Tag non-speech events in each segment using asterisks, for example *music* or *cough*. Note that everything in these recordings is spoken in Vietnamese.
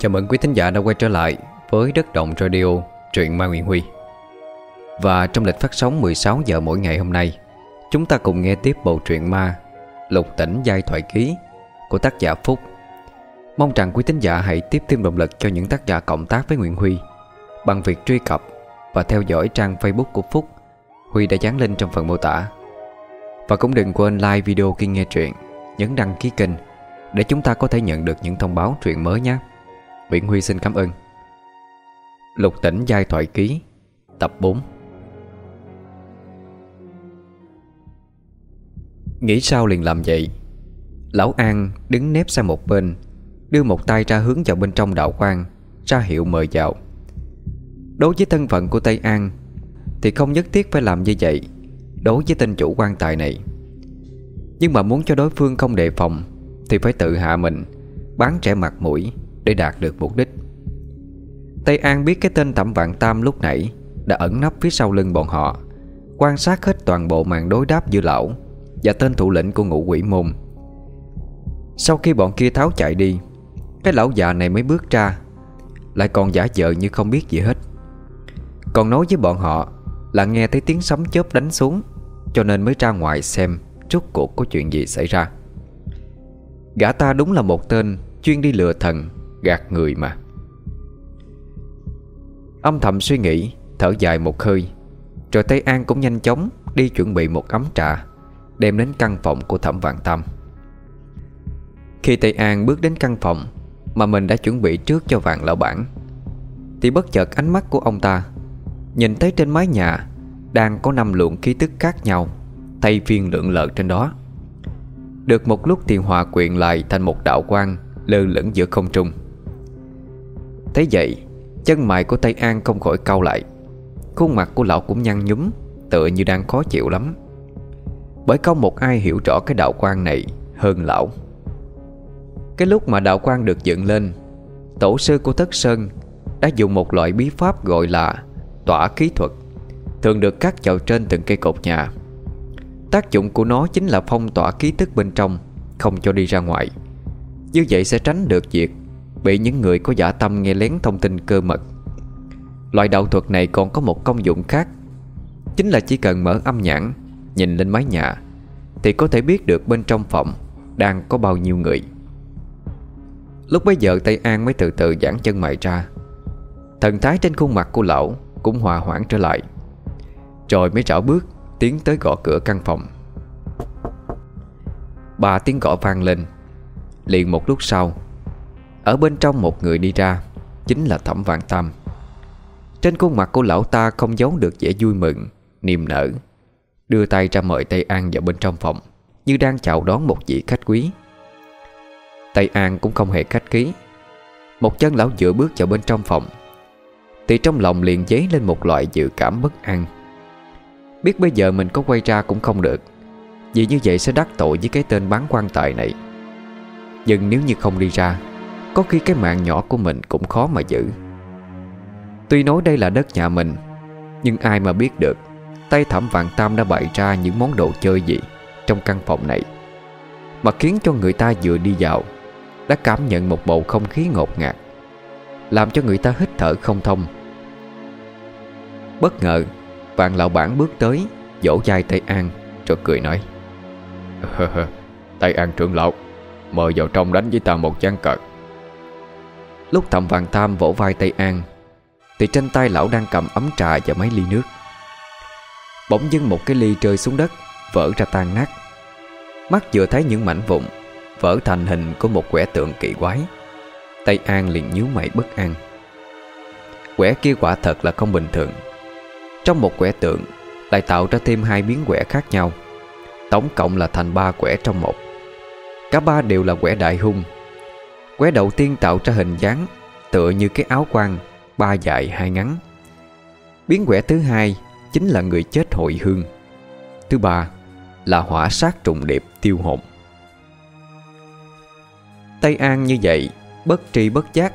Chào mừng quý thính giả đã quay trở lại với Đất Động Radio, truyện Ma Nguyễn Huy. Và trong lịch phát sóng 16 giờ mỗi ngày hôm nay Chúng ta cùng nghe tiếp bộ truyện ma Lục tỉnh giai thoại ký của tác giả Phúc. Mong rằng quý thính giả hãy tiếp thêm động lực cho những tác giả cộng tác với Nguyễn Huy Bằng việc truy cập và theo dõi trang Facebook của Phúc. Huy đã dán link trong phần mô tả. Và cũng đừng quên like video khi nghe truyện Nhấn đăng ký kênh Để chúng ta có thể nhận được những thông báo truyện mới nhé. Nguyễn Huy xin cảm ơn. Lục tỉnh giai thoại ký, Tập 4 Nghĩ sao liền làm vậy? Lão An đứng nép sang một bên, Đưa một tay ra hướng vào bên trong đạo quan, Ra hiệu mời vào. Đối với thân phận của Tây An, Thì không nhất thiết phải làm như vậy, Đối với tên chủ quan tài này. Nhưng mà muốn cho đối phương không đề phòng, Thì phải tự hạ mình, Bán trẻ mặt mũi. Để đạt được mục đích. Tây An biết cái tên Thẩm Vạn Tam lúc nãy Đã ẩn nấp phía sau lưng bọn họ, Quan sát hết toàn bộ màn đối đáp giữa lão Và tên thủ lĩnh của ngũ quỷ môn. Sau khi bọn kia tháo chạy đi, Cái lão già này mới bước ra, Lại còn giả vờ như không biết gì hết. Còn nói với bọn họ Là nghe thấy tiếng sấm chớp đánh xuống, Cho nên mới ra ngoài xem Rốt cuộc có chuyện gì xảy ra. Gã ta đúng là một tên Chuyên đi lừa thần Gạt người mà. Âm thầm suy nghĩ, Thở dài một hơi, Rồi Tây An cũng nhanh chóng Đi chuẩn bị một ấm trà, Đem đến căn phòng của Thẩm Vạn Tam Khi Tây An bước đến căn phòng Mà mình đã chuẩn bị trước cho vạn lão bản, Thì bất chợt ánh mắt của ông ta Nhìn thấy trên mái nhà Đang có năm luồng khí tức khác nhau, Thay phiên lượng lợ trên đó. Được một lúc thì hòa quyện lại Thành một đạo quang lơ lửng giữa không trung. Thế vậy, Chân mày của Tây An không khỏi cau lại. Khuôn mặt của lão cũng nhăn nhúm, Tựa như đang khó chịu lắm. Bởi không một ai hiểu rõ cái đạo quan này Hơn lão. Cái lúc mà đạo quan được dựng lên, Tổ sư của Thất Sơn Đã dùng một loại bí pháp gọi là Tỏa khí thuật, Thường được cắt vào trên từng cây cột nhà. Tác dụng của nó chính là phong tỏa khí tức bên trong, Không cho đi ra ngoài. Như vậy sẽ tránh được việc Bị những người có giả tâm nghe lén thông tin cơ mật. Loại đạo thuật này còn có một công dụng khác. Chính là chỉ cần mở âm nhãn, Nhìn lên mái nhà, Thì có thể biết được bên trong phòng Đang có bao nhiêu người. Lúc bấy giờ Tây An mới từ từ giãn chân mày ra. Thần thái trên khuôn mặt của lão Cũng hòa hoãn trở lại. Rồi mới rảo bước Tiến tới gõ cửa căn phòng. Ba tiếng gõ vang lên. Liền một lúc sau ở bên trong một người đi ra, Chính là Thẩm Vạn Tam. Trên khuôn mặt của lão ta không giấu được vẻ vui mừng, Niềm nở. Đưa tay ra mời Tây An vào bên trong phòng, Như đang chào đón một vị khách quý. Tây An cũng không hề khách khí. Một chân lão dựa bước vào bên trong phòng. Thì trong lòng liền dấy lên một loại dự cảm bất an. Biết bây giờ mình có quay ra cũng không được, Vì như vậy sẽ đắc tội với cái tên bán quan tài này. Nhưng nếu như không đi ra có khi cái mạng nhỏ của mình cũng khó mà giữ. Tuy nói đây là đất nhà mình, Nhưng ai mà biết được, Tay thẩm vạn tam đã bày ra những món đồ chơi gì Trong căn phòng này, Mà khiến cho người ta vừa đi vào Đã cảm nhận một bầu không khí ngột ngạt, Làm cho người ta hít thở không thông. Bất ngờ, Vạn lão bản bước tới, Vỗ vai Tây An, Rồi cười nói, *laughs* Tây An trưởng lão, Mời vào trong đánh với ta một chán cờ. Lúc thẩm vàng tham vỗ vai Tây An, Thì trên tay lão đang cầm ấm trà và mấy ly nước. Bỗng dưng một cái ly rơi xuống đất, Vỡ ra tan nát. Mắt vừa thấy những mảnh vụn, Vỡ thành hình của một quẻ tượng kỳ quái. Tây An liền nhíu mày bất an. Quẻ kia quả thật là không bình thường. Trong một quẻ tượng, Lại tạo ra thêm hai biến quẻ khác nhau. Tổng cộng là thành ba quẻ trong một. Cả ba đều là quẻ đại hung. Quế đầu tiên tạo ra hình dáng Tựa như cái áo quan Ba dài hai ngắn. Biến quẻ thứ hai Chính là người chết hội hương. Thứ ba là hỏa sát trùng điệp tiêu hồn. Tây An như vậy, Bất tri bất giác,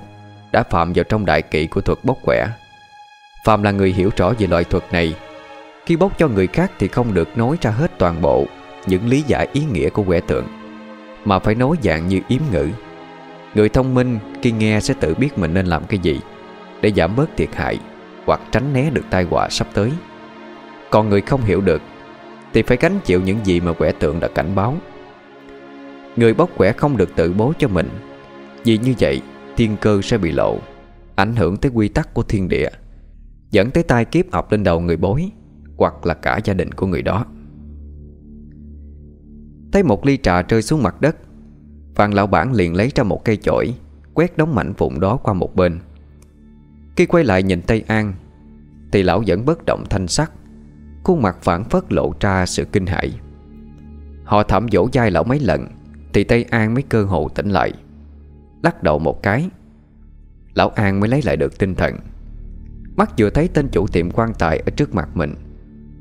Đã phạm vào trong đại kỵ của thuật bốc quẻ. Phạm là người hiểu rõ về loại thuật này. Khi bốc cho người khác thì không được nói ra hết toàn bộ Những lý giải ý nghĩa của quẻ tượng, Mà phải nói dạng như yếm ngữ. Người thông minh khi nghe sẽ tự biết mình nên làm cái gì, Để giảm bớt thiệt hại Hoặc tránh né được tai họa sắp tới. Còn người không hiểu được Thì phải gánh chịu những gì mà quẻ tượng đã cảnh báo. Người bóc quẻ không được tự bố cho mình, Vì như vậy thiên cơ sẽ bị lộ, Ảnh hưởng tới quy tắc của thiên địa, Dẫn tới tai kiếp ập lên đầu người bối Hoặc là cả gia đình của người đó. Thấy một ly trà rơi xuống mặt đất Phan lão bản liền lấy ra một cây chổi, Quét đóng mảnh vụn đó qua một bên. Khi quay lại nhìn Tây An, Thì lão vẫn bất động thanh sắc, Khuôn mặt phản phất lộ ra sự kinh hãi. Họ thẩm dỗ dai lão mấy lần, Thì Tây An mới cơ hồ tỉnh lại. Lắc đầu một cái, Lão An mới lấy lại được tinh thần. Mắt vừa thấy tên chủ tiệm quan tài Ở trước mặt mình,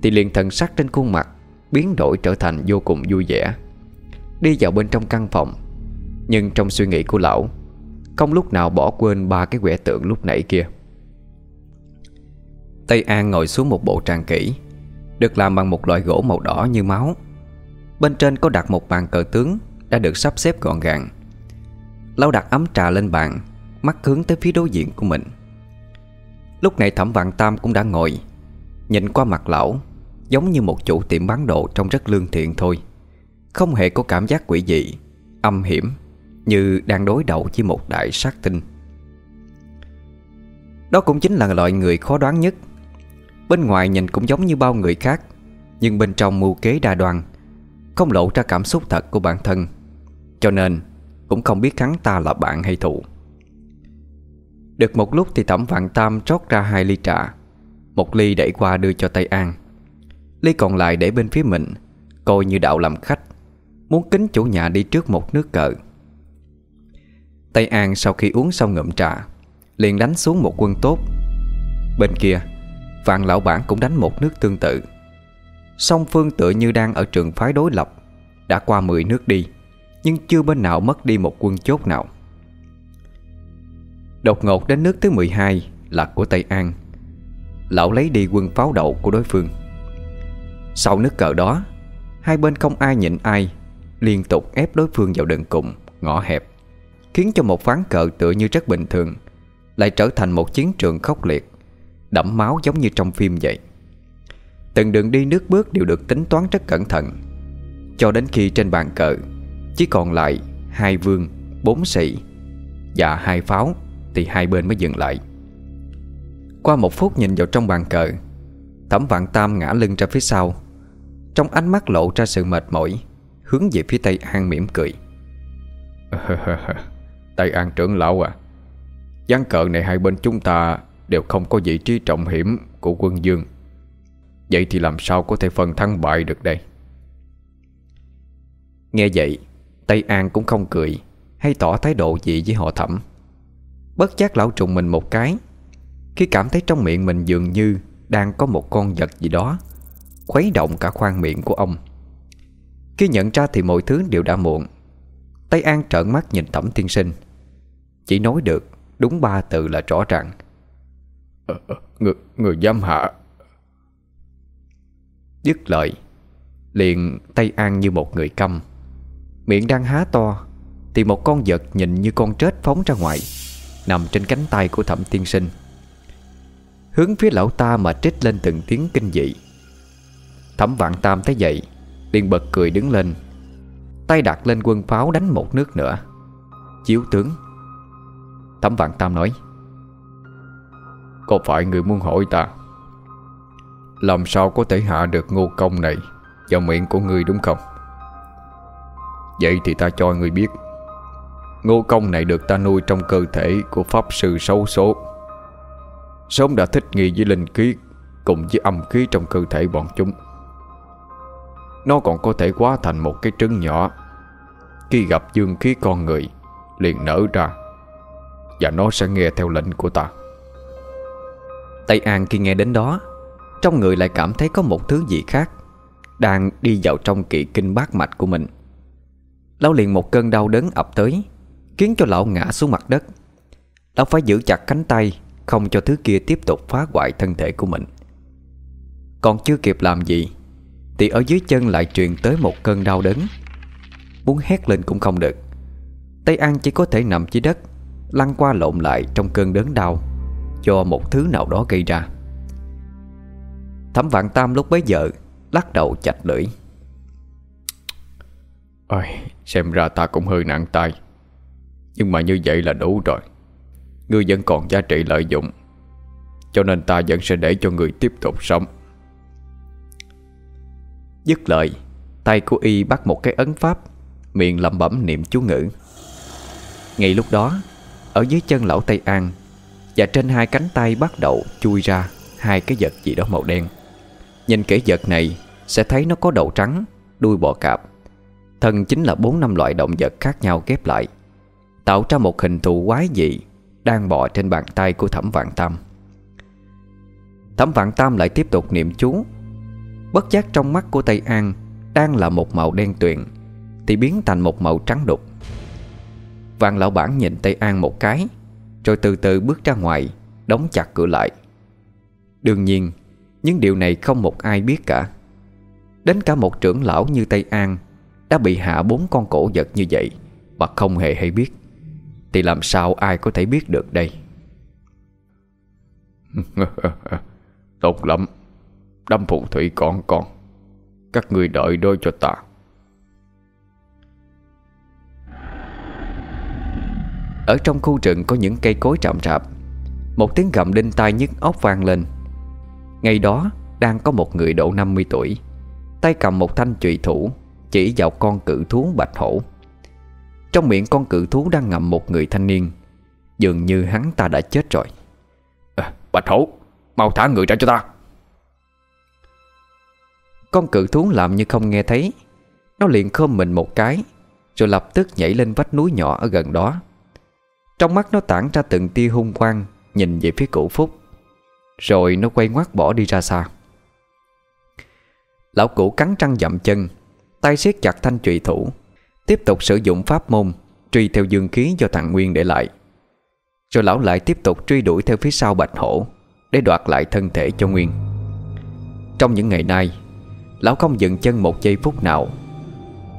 Thì liền thần sắc trên khuôn mặt Biến đổi trở thành vô cùng vui vẻ. Đi vào bên trong căn phòng nhưng trong suy nghĩ của lão, Không lúc nào bỏ quên ba cái quẻ tượng lúc nãy kia. Tây An ngồi xuống một bộ trang kỹ, Được làm bằng một loại gỗ màu đỏ như máu. Bên trên có đặt một bàn cờ tướng Đã được sắp xếp gọn gàng. Lão đặt ấm trà lên bàn, Mắt hướng tới phía đối diện của mình. Lúc này thẩm vạn tam cũng đã ngồi, Nhìn qua mặt lão, Giống như một chủ tiệm bán đồ Trông rất lương thiện thôi. Không hề có cảm giác quỷ dị, Âm hiểm. Như đang đối đầu với một đại sát tinh. Đó cũng chính là loại người khó đoán nhất. Bên ngoài nhìn cũng giống như bao người khác, Nhưng bên trong mưu kế đa đoan, Không lộ ra cảm xúc thật của bản thân, Cho nên Cũng không biết hắn ta là bạn hay thù. Được một lúc thì Thẩm Vạn Tam trót ra hai ly trà, Một ly đẩy qua đưa cho Tây An, Ly còn lại để bên phía mình, Coi như đạo làm khách, Muốn kính chủ nhà đi trước một nước cờ. Tây An sau khi uống xong ngụm trà, Liền đánh xuống một quân tốt. Bên kia, Vạn lão bản cũng đánh một nước tương tự. Song phương tựa như đang ở trường phái đối lập, Đã qua 10 nước đi, Nhưng chưa bên nào mất đi một quân chốt nào. Đột ngột đến nước thứ 12 Là của Tây An. Lão lấy đi quân pháo đậu của đối phương. Sau nước cờ đó, Hai bên không ai nhịn ai, Liên tục ép đối phương vào đường cùng, Ngõ hẹp. Khiến cho một ván cờ tựa như rất bình thường Lại trở thành một chiến trường khốc liệt Đẫm máu giống như trong phim vậy. Từng đường đi nước bước đều được tính toán rất cẩn thận. Cho đến khi trên bàn cờ Chỉ còn lại hai vương, bốn sĩ Và hai pháo Thì hai bên mới dừng lại. Qua một phút nhìn vào trong bàn cờ Thẩm vạn tam ngã lưng ra phía sau. Trong ánh mắt lộ ra sự mệt mỏi Hướng về phía Tây An mỉm cười. *laughs* Tây An trưởng lão à. Gián cờ này hai bên chúng ta Đều không có vị trí trọng hiểm Của quân dương. Vậy thì làm sao có thể phân thắng bại được đây? Nghe vậy, Tây An cũng không cười, Hay tỏ thái độ gì với họ thẩm. Bất giác lão trùng mình một cái, Khi cảm thấy trong miệng mình dường như Đang có một con vật gì đó, Khuấy động cả khoang miệng của ông. Khi nhận ra thì mọi thứ đều đã muộn. Tây An trợn mắt nhìn Thẩm Tiên Sinh. Chỉ nói được Đúng ba từ là rõ ràng. Ờ, ờ, Người, người dám hạ. Dứt lời Liền Tây An như một người câm. Miệng đang há to Thì một con vật nhìn như con trết phóng ra ngoài Nằm trên cánh tay của thẩm tiên sinh. Hướng phía lão ta mà trích lên từng tiếng kinh dị. Thẩm vạn tam thấy vậy liền bật cười đứng lên Tay đặt lên quân pháo đánh một nước nữa. Chiếu tướng. Thấm vạn tam nói, Có phải người muốn hỏi ta, Làm sao có thể hạ được ngô công này Vào miệng của người đúng không? Vậy thì ta cho người biết, Ngô công này được ta nuôi trong cơ thể Của pháp sư xấu số. Sớm đã thích nghi với linh khí Cùng với âm khí trong cơ thể bọn chúng. Nó còn có thể hóa thành một cái trứng nhỏ. Khi gặp dương khí con người, Liền nở ra, Và nó sẽ nghe theo lệnh của ta. Tây An khi nghe đến đó, Trong người lại cảm thấy có một thứ gì khác Đang đi vào trong kỵ kinh bát mạch của mình. Lão liền một cơn đau đớn ập tới, Khiến cho lão ngã xuống mặt đất. Lão phải giữ chặt cánh tay, Không cho thứ kia tiếp tục phá hoại thân thể của mình. Còn chưa kịp làm gì thì ở dưới chân lại truyền tới một cơn đau đớn. Muốn hét lên cũng không được. Tây An chỉ có thể nằm dưới đất Lăn qua lộn lại trong cơn đớn đau Do một thứ nào đó gây ra. Thẩm vạn tam lúc bấy giờ Lắc đầu chạch lưỡi. Ôi, Xem ra ta cũng hơi nặng tay. Nhưng mà như vậy là đủ rồi. Ngươi vẫn còn giá trị lợi dụng Cho nên ta vẫn sẽ để cho người tiếp tục sống. Dứt lời, Tay của y bắt một cái ấn pháp, Miệng lẩm bẩm niệm chú ngữ. Ngay lúc đó, Ở dưới chân lão Tây An, Và trên hai cánh tay bắt đầu chui ra Hai cái vật gì đó màu đen. Nhìn kỹ vật này, Sẽ thấy nó có đầu trắng, Đuôi bò cạp. Thân chính là bốn năm loại động vật khác nhau ghép lại, Tạo ra một hình thù quái dị Đang bò trên bàn tay của thẩm vạn tam. Thẩm vạn tam lại tiếp tục niệm chú Bất giác trong mắt của Tây An Đang là một màu đen tuyền, Thì biến thành một màu trắng đục. Vàng lão bản nhìn Tây An một cái, Rồi từ từ bước ra ngoài, Đóng chặt cửa lại. Đương nhiên, Những điều này không một ai biết cả. Đến cả một trưởng lão như Tây An Đã bị hạ bốn con cổ vật như vậy Mà không hề hay biết. Thì làm sao ai có thể biết được đây? *laughs* Tốt lắm. Đâm phù thủy còn con. Các người đợi đôi cho ta. Ở trong khu rừng có những cây cối trạm rạp. Một tiếng gầm đinh tai nhức óc vang lên. Ngay đó đang có một người độ 50 tuổi. Tay cầm một thanh trùy thủ Chỉ vào con cự thú bạch hổ. Trong miệng con cự thú đang ngậm một người thanh niên. Dường như hắn ta đã chết rồi. À, Bạch hổ Mau thả người ra cho ta. Con cự thú làm như không nghe thấy. Nó liền khom mình một cái, Rồi lập tức nhảy lên vách núi nhỏ ở gần đó. Trong mắt nó tản ra từng tia hung quang, Nhìn về phía cụ Phúc. Rồi nó quay ngoắt bỏ đi ra xa. Lão cụ cắn răng dậm chân, Tay siết chặt thanh trụy thủ, Tiếp tục sử dụng pháp môn, Truy theo dương khí do thằng Nguyên để lại. Rồi lão lại tiếp tục truy đuổi theo phía sau bạch hổ, Để đoạt lại thân thể cho Nguyên. Trong những ngày nay Lão không dừng chân một giây phút nào,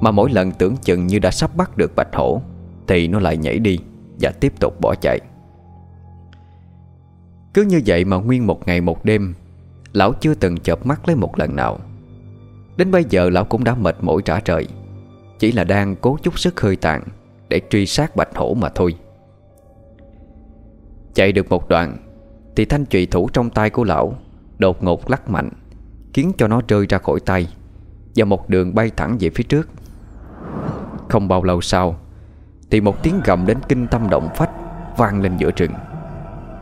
Mà mỗi lần tưởng chừng như đã sắp bắt được bạch hổ, Thì nó lại nhảy đi Và tiếp tục bỏ chạy. Cứ như vậy mà nguyên một ngày một đêm, Lão chưa từng chợp mắt lấy một lần nào. Đến bây giờ lão cũng đã mệt mỏi trả trời Chỉ là đang cố chút sức hơi tàn Để truy sát bạch hổ mà thôi. Chạy được một đoạn, Thì thanh trụy thủ trong tay của lão Đột ngột lắc mạnh. Khiến cho nó rơi ra khỏi tay Và một đường bay thẳng về phía trước. Không bao lâu sau, Thì một tiếng gầm đến kinh tâm động phách Vang lên giữa rừng.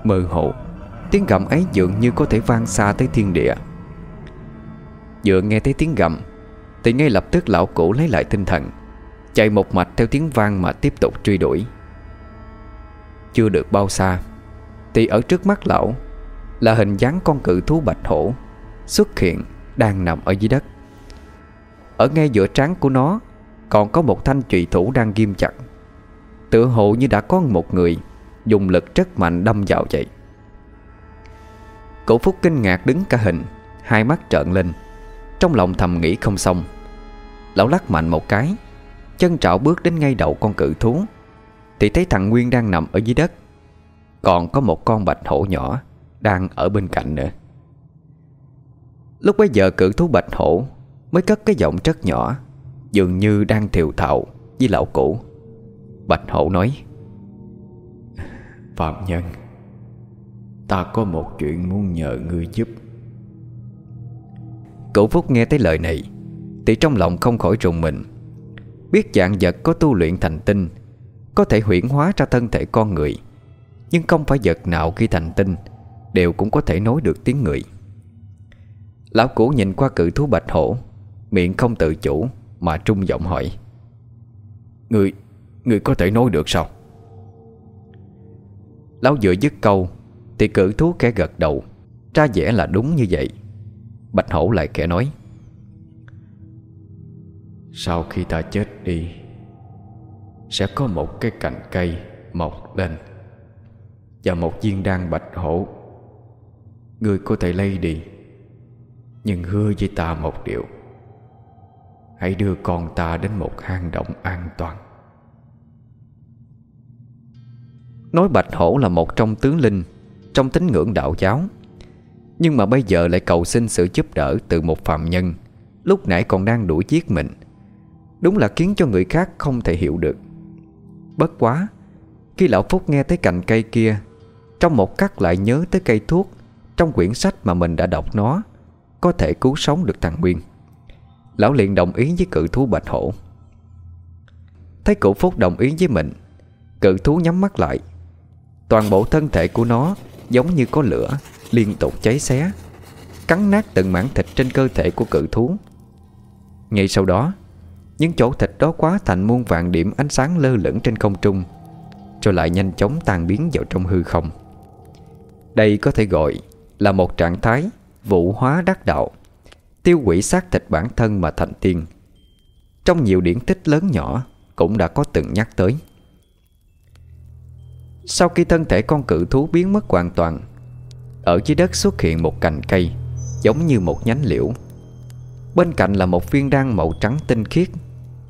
Mơ hồ, Tiếng gầm ấy dường như có thể vang xa tới thiên địa. Vừa nghe thấy tiếng gầm, Thì ngay lập tức lão cổ lấy lại tinh thần, Chạy một mạch theo tiếng vang mà tiếp tục truy đuổi. Chưa được bao xa, Thì ở trước mắt lão Là hình dáng con cự thú bạch hổ Xuất hiện đang nằm ở dưới đất. Ở ngay giữa trán của nó Còn có một thanh trụy thủ đang ghim chặt. Tựa hồ như đã có một người Dùng lực rất mạnh đâm vào vậy. Cổ Phúc kinh ngạc đứng cả hình, Hai mắt trợn lên. Trong lòng thầm nghĩ không xong. Lão lắc mạnh một cái, Chân trạo bước đến ngay đầu con cự thú, Thì thấy thằng Nguyên đang nằm ở dưới đất. Còn có một con bạch hổ nhỏ Đang ở bên cạnh nữa. Lúc bấy giờ cự thú bạch hổ Mới cất cái giọng rất nhỏ Dường như đang thiều thạo Với lão cũ. Bạch hổ nói Phạm nhân Ta có một chuyện muốn nhờ ngươi giúp. Cụ Phúc nghe thấy lời này Thì trong lòng không khỏi rùng mình. Biết dạng vật có tu luyện thành tinh Có thể huyển hóa ra thân thể con người Nhưng không phải vật nào khi thành tinh Đều cũng có thể nói được tiếng người Lão cũ nhìn qua cự thú bạch hổ Miệng không tự chủ Mà trung giọng hỏi. Người, người có thể nói được sao? Lão vừa dứt câu Thì cự thú khẽ gật đầu Ra vẻ là đúng như vậy. Bạch hổ lại khẽ nói Sau khi ta chết đi Sẽ có một cái cành cây mọc lên Và một viên đan bạch hổ. Ngươi có thể lấy đi. Nhưng hứa với ta một điều. Hãy đưa con ta đến một hang động an toàn. Nói Bạch Hổ là một trong tướng linh, Trong tín ngưỡng đạo giáo. Nhưng mà bây giờ lại cầu xin sự giúp đỡ Từ một phạm nhân. Lúc nãy còn đang đuổi giết mình. Đúng là khiến cho người khác không thể hiểu được. Bất quá, Khi lão Phúc nghe tới cành cây kia, Trong một cắt lại nhớ tới cây thuốc Trong quyển sách mà mình đã đọc nó. Có thể cứu sống được thằng Nguyên Lão liền đồng ý với cự thú bạch hổ. Thấy cụ Phúc đồng ý với mình, Cự thú nhắm mắt lại. Toàn bộ thân thể của nó Giống như có lửa, Liên tục cháy xé, Cắn nát từng mảng thịt trên cơ thể của cự thú. Ngay sau đó, Những chỗ thịt đó quá thành muôn vạn điểm ánh sáng lơ lửng trên không trung Rồi lại nhanh chóng tan biến vào trong hư không. Đây có thể gọi là một trạng thái Vụ hóa đắc đạo, Tiêu quỷ xác thịt bản thân mà thành tiên. Trong nhiều điển tích lớn nhỏ Cũng đã có từng nhắc tới. Sau khi thân thể con cự thú biến mất hoàn toàn, Ở dưới đất xuất hiện một cành cây Giống như một nhánh liễu. Bên cạnh là một viên đan màu trắng tinh khiết,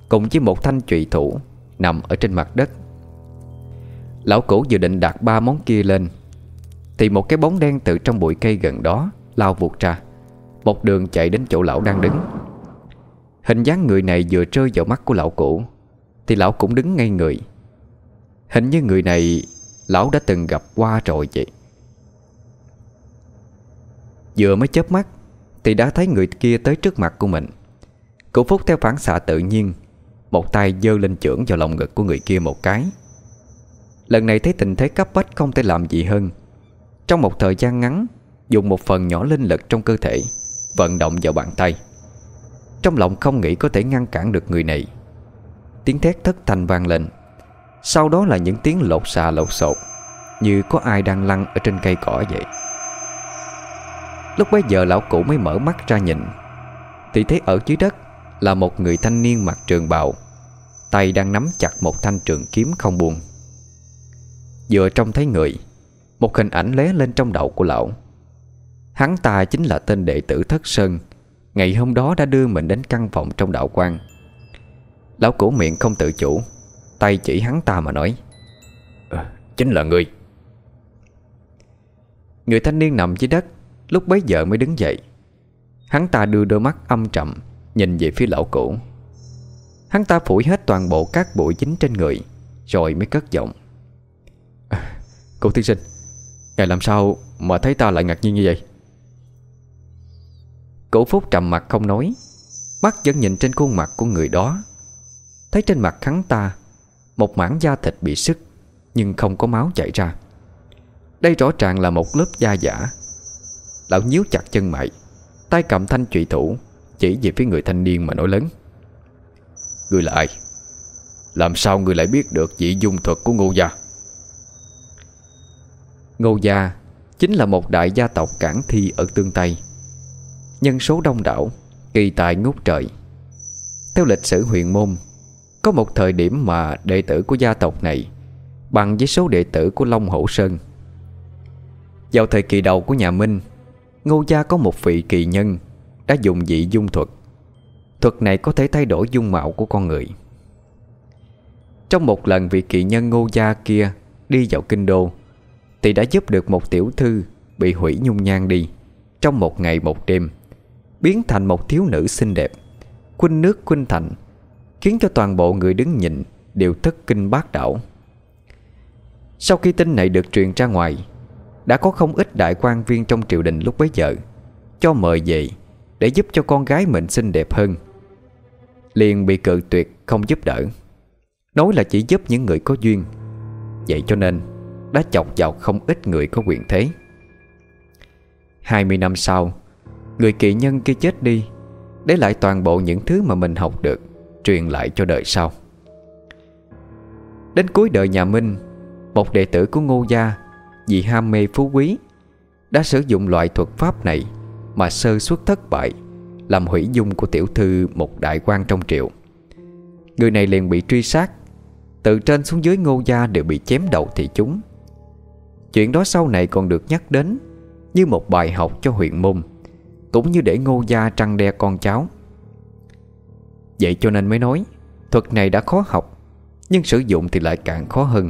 Cùng với một thanh trụy thủ Nằm ở trên mặt đất. Lão cũ dự định đặt ba món kia lên, Thì một cái bóng đen từ trong bụi cây gần đó Lao vụt ra. Một đường chạy đến chỗ lão đang đứng. Hình dáng người này vừa rơi vào mắt của lão cũ, Thì lão cũng đứng ngay người. Hình như người này, Lão đã từng gặp qua rồi vậy. Vừa mới chớp mắt, Thì đã thấy người kia tới trước mặt của mình. Cụ Phúc theo phản xạ tự nhiên, Một tay giơ lên chưởng vào lòng ngực của người kia một cái. Lần này thấy tình thế cấp bách không thể làm gì hơn. Trong một thời gian ngắn Dùng một phần nhỏ linh lực trong cơ thể, Vận động vào bàn tay. Trong lòng không nghĩ có thể ngăn cản được người này. Tiếng thét thất thanh vang lên. Sau đó là những tiếng lột xà lột sột Như có ai đang lăn ở trên cây cỏ vậy. Lúc bấy giờ lão cụ mới mở mắt ra nhìn. Thì thấy ở dưới đất Là một người thanh niên mặc trường bào, Tay đang nắm chặt một thanh trường kiếm không buông. Vừa trông thấy người, Một hình ảnh lé lên trong đầu của lão. Hắn ta chính là tên đệ tử Thất Sơn. Ngày hôm đó đã đưa mình đến căn phòng trong đạo quan. Lão cổ miệng không tự chủ Tay chỉ hắn ta mà nói à, Chính là người Người thanh niên nằm dưới đất Lúc bấy giờ mới đứng dậy. Hắn ta đưa đôi mắt âm trầm Nhìn về phía lão cổ. Hắn ta phủi hết toàn bộ các bụi dính trên người Rồi mới cất giọng à, Cô tiên sinh Ngài làm sao mà thấy ta lại ngạc nhiên như vậy? Cổ phúc trầm mặt không nói. Mắt vẫn nhìn trên khuôn mặt của người đó. Thấy trên mặt hắn ta, Một mảng da thịt bị sức Nhưng không có máu chảy ra. Đây rõ ràng là một lớp da giả. Lão nhíu chặt chân mày, Tay cầm thanh trụy thủ, Chỉ về phía người thanh niên mà nói lớn. Người là ai? Làm sao người lại biết được dị dung thuật của ngô gia? Ngô gia Chính là một đại gia tộc cản thi ở tương Tây. Nhân số đông đảo, Kỳ tài ngút trời. Theo lịch sử huyền môn, Có một thời điểm mà đệ tử của gia tộc này Bằng với số đệ tử của Long Hổ Sơn. Vào thời kỳ đầu của nhà Minh, Ngô gia có một vị kỳ nhân Đã dùng dị dung thuật. Thuật này có thể thay đổi dung mạo của con người. Trong một lần vị kỳ nhân ngô gia kia Đi vào kinh đô, Thì đã giúp được một tiểu thư Bị hủy nhung nhan đi Trong một ngày một đêm. Biến thành một thiếu nữ xinh đẹp. Khuynh nước khuynh thành, Khiến cho toàn bộ người đứng nhìn Đều thất kinh bác đảo. Sau khi tin này được truyền ra ngoài, Đã có không ít đại quan viên trong triều đình lúc bấy giờ Cho mời về Để giúp cho con gái mình xinh đẹp hơn. Liền bị cự tuyệt không giúp đỡ, Nói là chỉ giúp những người có duyên. Vậy cho nên Đã chọc vào không ít người có quyền thế. 20 năm sau Người kỵ nhân kia chết đi, Để lại toàn bộ những thứ mà mình học được, Truyền lại cho đời sau. Đến cuối đời nhà Minh, Một đệ tử của Ngô Gia, Vì ham mê phú quý, Đã sử dụng loại thuật pháp này Mà sơ suất thất bại, Làm hủy dung của tiểu thư Một đại quan trong triệu Người này liền bị truy sát, Từ trên xuống dưới Ngô Gia đều bị chém đầu thị chúng. Chuyện đó sau này còn được nhắc đến Như một bài học cho huyện môn cũng như để ngô gia trăng đe con cháu. Vậy cho nên mới nói Thuật này đã khó học Nhưng sử dụng thì lại càng khó hơn.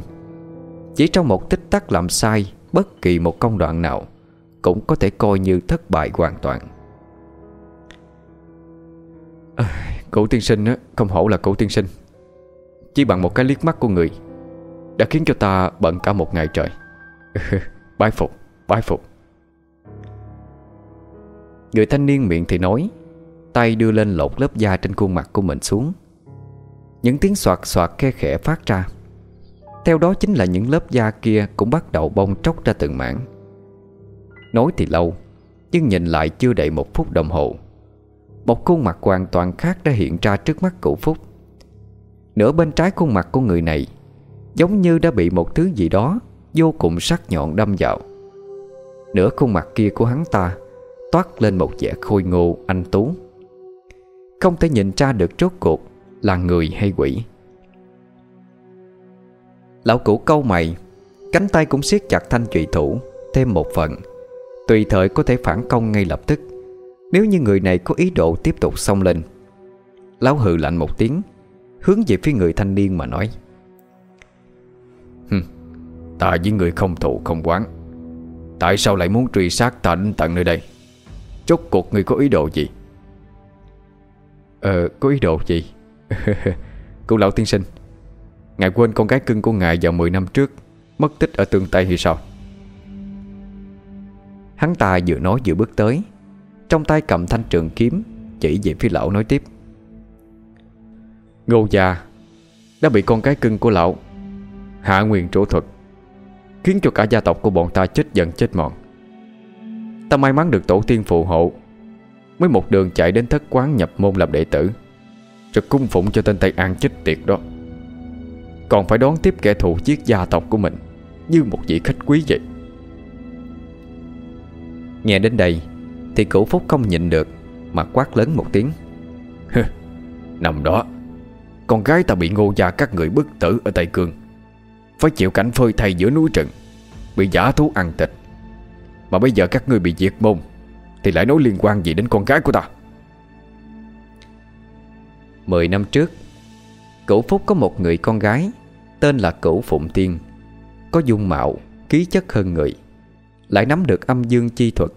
Chỉ trong một tích tắc làm sai Bất kỳ một công đoạn nào Cũng có thể coi như thất bại hoàn toàn. À, Cổ tiên sinh á không hổ là cổ tiên sinh. Chỉ bằng một cái liếc mắt của người Đã khiến cho ta bận cả một ngày trời. *laughs* Bái phục, bái phục. Người thanh niên miệng thì nói, Tay đưa lên lột lớp da trên khuôn mặt của mình xuống. Những tiếng soạt soạt khe khẽ phát ra. Theo đó chính là những lớp da kia Cũng bắt đầu bong tróc ra từng mảng. Nói thì lâu, Nhưng nhìn lại chưa đầy một phút đồng hồ, Một khuôn mặt hoàn toàn khác đã hiện ra trước mắt cụ Phúc. Nửa bên trái khuôn mặt của người này, Giống như đã bị một thứ gì đó Vô cùng sắc nhọn đâm vào. Nửa khuôn mặt kia của hắn ta Toát lên một vẻ khôi ngô anh tú. Không thể nhìn ra được rốt cuộc Là người hay quỷ. Lão cũ câu mày Cánh tay cũng siết chặt thanh trụy thủ Thêm một phần. Tùy thời có thể phản công ngay lập tức Nếu như người này có ý đồ tiếp tục xông lên. Lão hừ lạnh một tiếng Hướng về phía người thanh niên mà nói. Hừm, Ta với người không thù không quán. Tại sao lại muốn truy sát ta đến tận nơi đây? Chốt cuộc người có ý đồ gì? Ờ có ý đồ gì? *laughs* Cụ lão tiên sinh, Ngài quên con gái cưng của ngài vào 10 năm trước, Mất tích ở tương Tây hay sao? Hắn ta vừa nói vừa bước tới, Trong tay cầm thanh trường kiếm, Chỉ về phía lão nói tiếp. Ngô già Đã bị con cái cưng của lão Hạ nguyên trổ thuật, Khiến cho cả gia tộc của bọn ta chết dần chết mòn. Ta may mắn được tổ tiên phù hộ. Mới một đường chạy đến thất quán nhập môn làm đệ tử, Rồi cung phụng cho tên Tây An chết tiệt đó. Còn phải đón tiếp kẻ thù giết gia tộc của mình, Như một vị khách quý vậy. Nghe đến đây, Thì cửu phúc không nhịn được, Mà quát lớn một tiếng. Nằm đó, Con gái ta bị ngô gia các người bức tử ở Tây Cương, Phải chịu cảnh phơi thay giữa núi rừng, Bị giả thú ăn thịt mà bây giờ các ngươi bị diệt môn Thì lại nói liên quan gì đến con gái của ta? Mười năm trước Cửu Phúc có một người con gái Tên là Cửu Phụng Tiên Có dung mạo, khí chất hơn người Lại nắm được âm dương chi thuật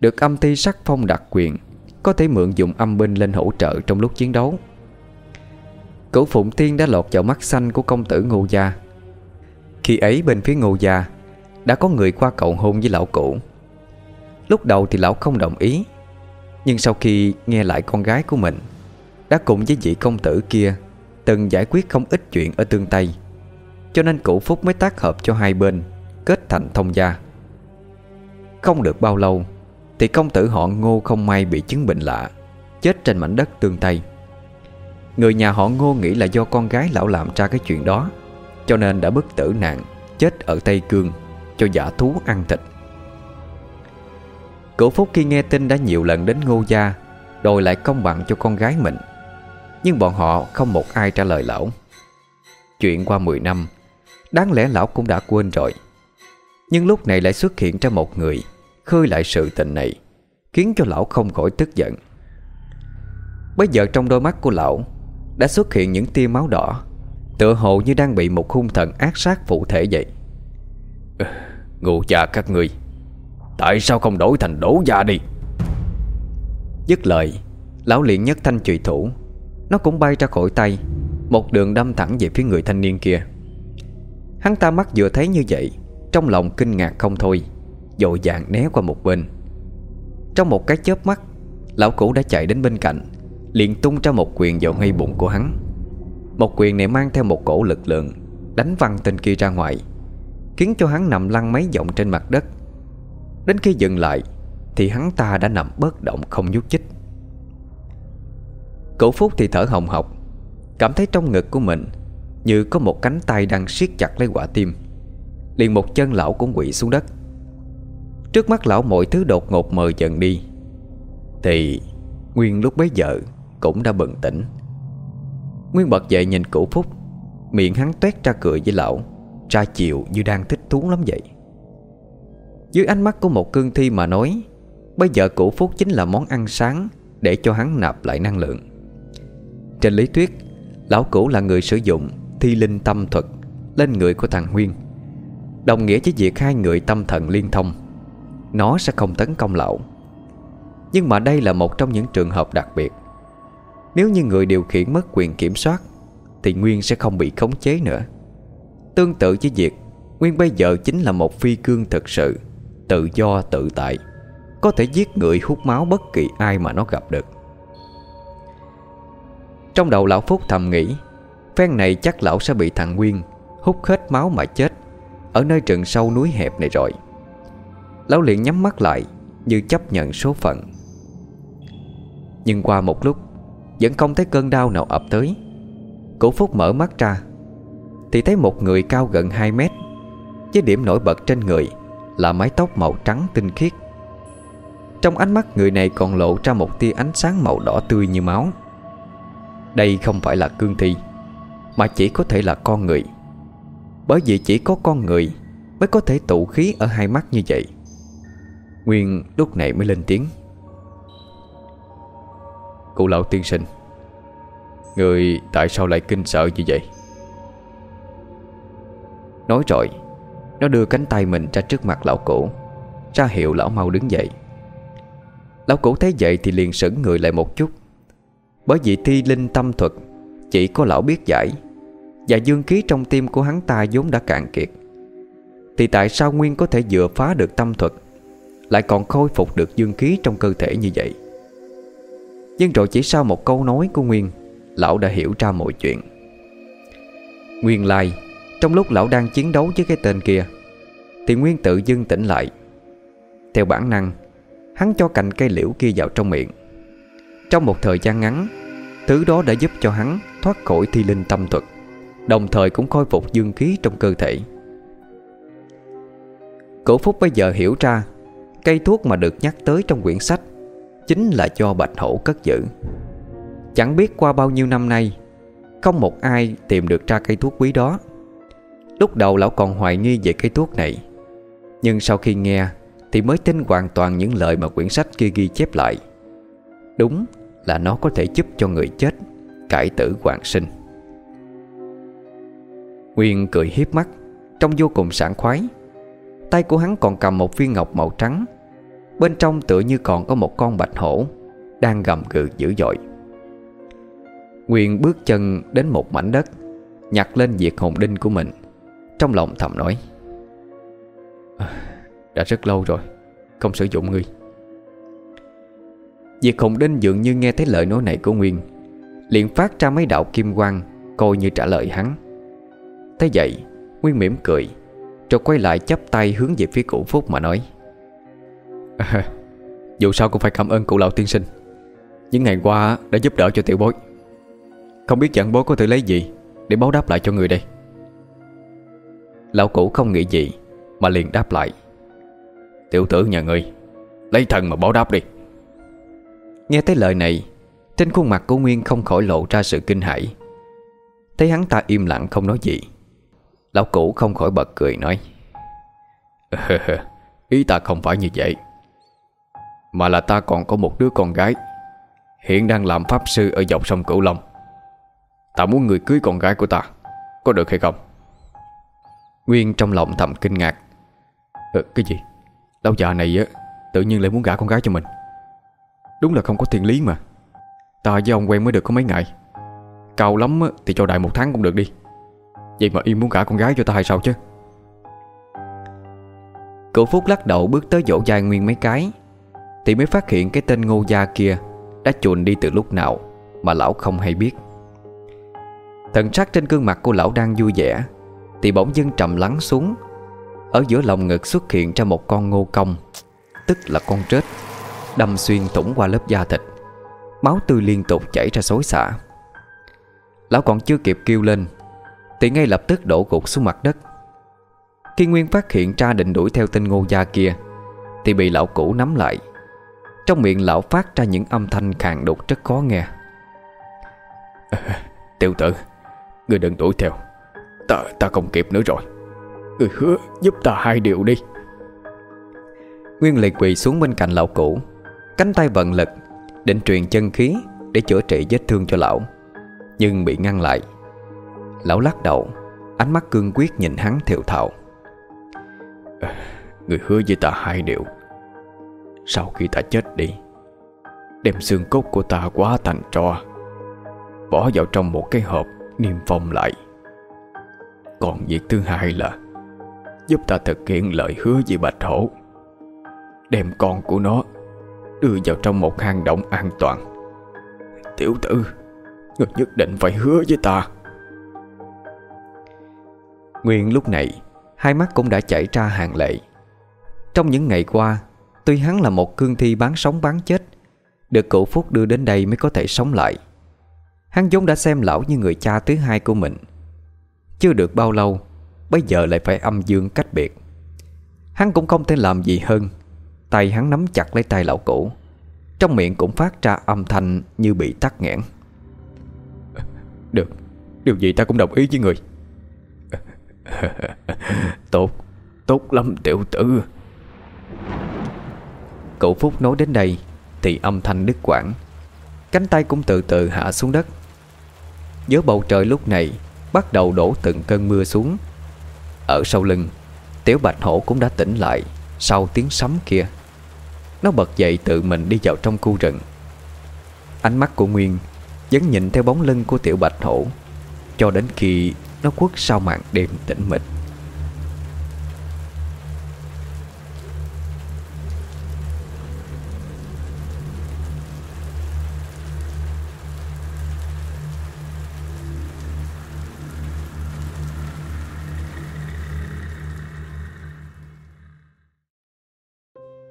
Được âm ti sắc phong đặc quyền Có thể mượn dụng âm binh lên hỗ trợ trong lúc chiến đấu. Cửu Phụng Tiên đã lọt vào mắt xanh của công tử Ngô Gia. Khi ấy bên phía Ngô Gia đã có người qua cầu hôn với lão cụ. Lúc đầu thì lão không đồng ý, Nhưng sau khi nghe lại con gái của mình, Đã cùng với vị công tử kia Từng giải quyết không ít chuyện ở tương Tây, Cho nên cụ Phúc mới tác hợp cho hai bên Kết thành thông gia. Không được bao lâu Thì công tử họ ngô không may bị chứng bệnh lạ, Chết trên mảnh đất tương Tây. Người nhà họ ngô nghĩ là do con gái lão làm ra cái chuyện đó, Cho nên đã bức tử nạn Chết ở Tây Cương. Cho giả thú ăn thịt. Cửu Phúc khi nghe tin đã nhiều lần đến ngô gia, Đòi lại công bằng cho con gái mình. Nhưng bọn họ không một ai trả lời lão. Chuyện qua 10 năm, Đáng lẽ lão cũng đã quên rồi. Nhưng lúc này lại xuất hiện ra một người, Khơi lại sự tình này, Khiến cho lão không khỏi tức giận. Bây giờ trong đôi mắt của lão, Đã xuất hiện những tia máu đỏ, Tựa hồ như đang bị một hung thần ác sát phụ thể vậy. Ngụ cha các ngươi, Tại sao không đổi thành đổ gia đi? Dứt lời, Lão liền nhất thanh trùy thủ. Nó cũng bay ra khỏi tay, Một đường đâm thẳng về phía người thanh niên kia. Hắn ta mắt vừa thấy như vậy, Trong lòng kinh ngạc không thôi, Dội dàng né qua một bên. Trong một cái chớp mắt, Lão cũ đã chạy đến bên cạnh, Liền tung ra một quyền vào ngay bụng của hắn. Một quyền này mang theo một cổ lực lượng, Đánh văng tên kia ra ngoài. Khiến cho hắn nằm lăn mấy vòng trên mặt đất. Đến khi dừng lại, Thì hắn ta đã nằm bất động không nhúc chích Cổ Phúc thì thở hồng hộc, Cảm thấy trong ngực của mình Như có một cánh tay đang siết chặt lấy quả tim. Liền một chân lão cũng quỵ xuống đất. Trước mắt lão mọi thứ đột ngột mờ dần đi. Thì Nguyên lúc bấy giờ Cũng đã bừng tỉnh. Nguyên bật dậy nhìn cổ Phúc, Miệng hắn tuét ra cười với lão. Ra chiều như đang thích thú lắm vậy. Dưới ánh mắt của một cương thi mà nói, Bây giờ cổ phúc chính là món ăn sáng Để cho hắn nạp lại năng lượng. Trên lý thuyết, Lão cũ là người sử dụng Thi linh tâm thuật Lên người của thằng Huyên, Đồng nghĩa với việc hai người tâm thần liên thông, Nó sẽ không tấn công lão. Nhưng mà đây là một trong những trường hợp đặc biệt. Nếu như người điều khiển mất quyền kiểm soát, Thì Nguyên sẽ không bị khống chế nữa. Tương tự với việc Nguyên bây giờ chính là một phi cương thực sự, Tự do, tự tại. Có thể giết người hút máu bất kỳ ai mà nó gặp được. Trong đầu lão Phúc thầm nghĩ, Phen này chắc lão sẽ bị thằng Nguyên Hút hết máu mà chết Ở nơi rừng sâu núi hẹp này rồi. Lão liền nhắm mắt lại Như chấp nhận số phận. Nhưng qua một lúc, Vẫn không thấy cơn đau nào ập tới. Cổ Phúc mở mắt ra thì thấy một người cao gần 2 mét, Với điểm nổi bật trên người Là mái tóc màu trắng tinh khiết. Trong ánh mắt người này còn lộ ra một tia ánh sáng màu đỏ tươi như máu. Đây không phải là cương thi, Mà chỉ có thể là con người. Bởi vì chỉ có con người Mới có thể tụ khí ở hai mắt như vậy. Nguyên lúc này mới lên tiếng. Cụ lão tiên sinh, Người tại sao lại kinh sợ như vậy? Nói rồi, Nó đưa cánh tay mình ra trước mặt lão cổ Ra hiệu lão mau đứng dậy. Lão cổ thấy vậy thì liền sững người lại một chút. Bởi vì thi linh tâm thuật, Chỉ có lão biết giải, Và dương khí trong tim của hắn ta vốn đã cạn kiệt. Thì tại sao Nguyên có thể dựa phá được tâm thuật, Lại còn khôi phục được dương khí trong cơ thể như vậy? Nhưng rồi chỉ sau một câu nói của Nguyên, Lão đã hiểu ra mọi chuyện. Nguyên lai trong lúc lão đang chiến đấu với cái tên kia, Thì Nguyên tự dưng tỉnh lại. Theo bản năng, Hắn cho cành cây liễu kia vào trong miệng. Trong một thời gian ngắn, Thứ đó đã giúp cho hắn thoát khỏi thi linh tâm thuật, Đồng thời cũng khôi phục dương khí trong cơ thể. Cổ Phúc bây giờ hiểu ra, Cây thuốc mà được nhắc tới trong quyển sách Chính là cho Bạch Hổ cất giữ. Chẳng biết qua bao nhiêu năm nay, Không một ai tìm được ra cây thuốc quý đó. Lúc đầu lão còn hoài nghi về cái thuốc này. Nhưng sau khi nghe, Thì mới tin hoàn toàn những lời mà quyển sách kia ghi chép lại. Đúng là nó có thể giúp cho người chết, Cải tử hoàn sinh. Nguyên cười hiếp mắt, Trông vô cùng sảng khoái. Tay của hắn còn cầm một viên ngọc màu trắng, Bên trong tựa như còn có một con bạch hổ, Đang gầm gừ dữ dội. Nguyên bước chân đến một mảnh đất, Nhặt lên diệt hồn đinh của mình. Trong lòng thầm nói. À, Đã rất lâu rồi Không sử dụng ngươi. Diệt hùng đinh dường như nghe thấy lời nói này của Nguyên liền phát ra mấy đạo kim quang Coi như trả lời hắn. Thế vậy Nguyên mỉm cười Rồi quay lại chắp tay hướng về phía cụ Phúc mà nói. À, Dù sao cũng phải cảm ơn cụ lão tiên sinh. Những ngày qua đã giúp đỡ cho tiểu bối. Không biết chẳng bố có thể lấy gì Để báo đáp lại cho người đây. Lão cũ không nghĩ gì, Mà liền đáp lại. Tiểu tử nhà ngươi, Lấy thần mà báo đáp đi. Nghe tới lời này, Trên khuôn mặt của Nguyên không khỏi lộ ra sự kinh hãi. Thấy hắn ta im lặng không nói gì, Lão cũ không khỏi bật cười nói, *laughs* Ý ta không phải như vậy, Mà là ta còn có một đứa con gái, Hiện đang làm pháp sư ở dọc sông Cửu Long. Ta muốn người cưới con gái của ta, Có được hay không? Nguyên trong lòng thầm kinh ngạc. Ừ, Cái gì? Lão già này á Tự nhiên lại muốn gả con gái cho mình. Đúng là không có thiên lý mà. Ta với ông quen mới được có mấy ngày. Cao lắm thì cho đại một tháng cũng được đi. Vậy mà im muốn gả con gái cho ta hay sao chứ? Cậu Phúc lắc đầu bước tới dỗ dài Nguyên mấy cái Thì mới phát hiện cái tên ngô gia kia Đã chuồn đi từ lúc nào Mà lão không hay biết. Thần sắc trên gương mặt của lão đang vui vẻ thì bỗng dưng trầm lắng xuống. Ở giữa lòng ngực xuất hiện ra một con ngô công Tức là con trết Đâm xuyên thủng qua lớp da thịt. Máu tươi liên tục chảy ra xối xả. Lão còn chưa kịp kêu lên, Thì ngay lập tức đổ gục xuống mặt đất. Khi Nguyên phát hiện ra định đuổi theo tên ngô gia kia, Thì bị lão cũ nắm lại. Trong miệng lão phát ra những âm thanh khàn đục rất khó nghe. *laughs* Tiểu tử Người đừng đuổi theo. Ta ta không kịp nữa rồi. Người hứa, giúp ta hai điều đi. Nguyên liệt quỳ xuống bên cạnh lão cũ, Cánh tay vận lực Định truyền chân khí Để chữa trị vết thương cho lão. Nhưng bị ngăn lại, Lão lắc đầu, Ánh mắt cương quyết nhìn hắn thiệu thạo ờ, Người hứa với ta hai điều. Sau khi ta chết đi, Đem xương cốt của ta quá thành tro, Bỏ vào trong một cái hộp Niêm phong lại. Còn việc thứ hai là Giúp ta thực hiện lời hứa với Bạch Hổ. Đem con của nó Đưa vào trong một hang động an toàn. Tiểu tử Người nhất định phải hứa với ta. Nguyên lúc này, Hai mắt cũng đã chảy ra hàng lệ. Trong những ngày qua, Tuy hắn là một cương thi bán sống bán chết, Được cụ Phúc đưa đến đây mới có thể sống lại. Hắn vốn đã xem lão như người cha thứ hai của mình. Chưa được bao lâu Bây giờ lại phải âm dương cách biệt. Hắn cũng không thể làm gì hơn. Tay hắn nắm chặt lấy tay lão cũ Trong miệng cũng phát ra âm thanh như bị tắc nghẽn. Được Điều gì ta cũng đồng ý với người. *laughs* Tốt Tốt lắm tiểu tử. Cậu Phúc nói đến đây Thì âm thanh đứt quãng. Cánh tay cũng từ từ hạ xuống đất. Giữa bầu trời lúc này Bắt đầu đổ từng cơn mưa xuống. Ở sau lưng, Tiểu Bạch Hổ cũng đã tỉnh lại Sau tiếng sấm kia. Nó bật dậy tự mình đi vào trong khu rừng. Ánh mắt của Nguyên Vẫn nhìn theo bóng lưng của Tiểu Bạch Hổ Cho đến khi Nó quất sau màn đêm tĩnh mịch.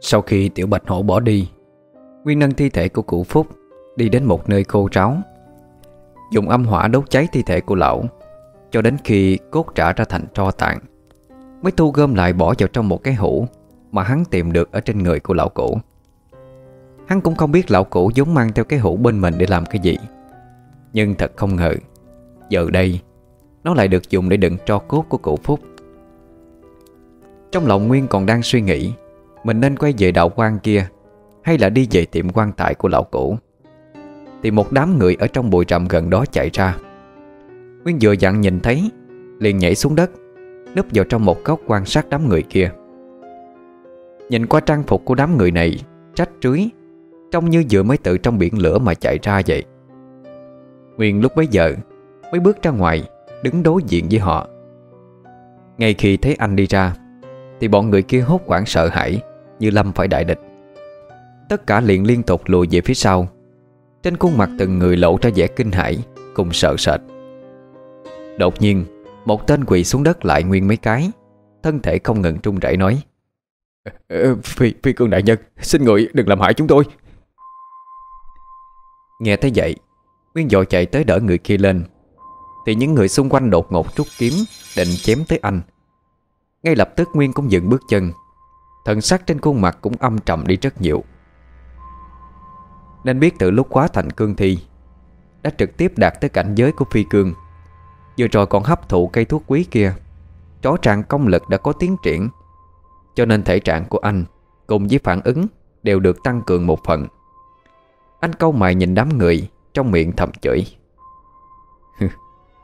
Sau khi tiểu bạch hổ bỏ đi, Nguyên nâng thi thể của cụ Phúc Đi đến một nơi khô ráo, Dùng âm hỏa đốt cháy thi thể của lão, Cho đến khi cốt trả ra thành tro tàn Mới thu gom lại bỏ vào trong một cái hũ Mà hắn tìm được ở trên người của lão cũ Hắn cũng không biết lão cũ vốn mang theo cái hũ bên mình để làm cái gì, Nhưng thật không ngờ, Giờ đây, Nó lại được dùng để đựng tro cốt của cụ Phúc. Trong lòng Nguyên còn đang suy nghĩ mình nên quay về đạo quan kia, Hay là đi về tiệm quan tài của lão cũ? Thì một đám người ở trong bụi rậm gần đó chạy ra. Nguyên vừa dặn nhìn thấy, Liền nhảy xuống đất, Núp vào trong một góc quan sát đám người kia. Nhìn qua trang phục của đám người này Trách trưới Trông như vừa mới tự trong biển lửa mà chạy ra vậy. Nguyên lúc bấy giờ, Mới bước ra ngoài, Đứng đối diện với họ. Ngay khi thấy anh đi ra, Thì bọn người kia hốt quảng sợ hãi như Lâm phải đại địch. Tất cả liền liên tục lùi về phía sau. Trên khuôn mặt từng người lộ ra vẻ kinh hãi Cùng sợ sệt. Đột nhiên Một tên quỳ xuống đất lại nguyên mấy cái Thân thể không ngừng trung rẩy nói ờ, ờ, Phi, phi cương đại nhân Xin người đừng làm hại chúng tôi. Nghe thấy vậy Nguyên dội chạy tới đỡ người kia lên. Thì những người xung quanh đột ngột rút kiếm Định chém tới anh. Ngay lập tức Nguyên cũng dừng bước chân Thần sắc trên khuôn mặt cũng âm trầm đi rất nhiều. Nên biết từ lúc quá thành cương thi, Đã trực tiếp đạt tới cảnh giới của phi cương. Vừa rồi còn hấp thụ cây thuốc quý kia, Chó trạng công lực đã có tiến triển. Cho nên thể trạng của anh Cùng với phản ứng Đều được tăng cường một phần. Anh câu mày nhìn đám người Trong miệng thầm chửi.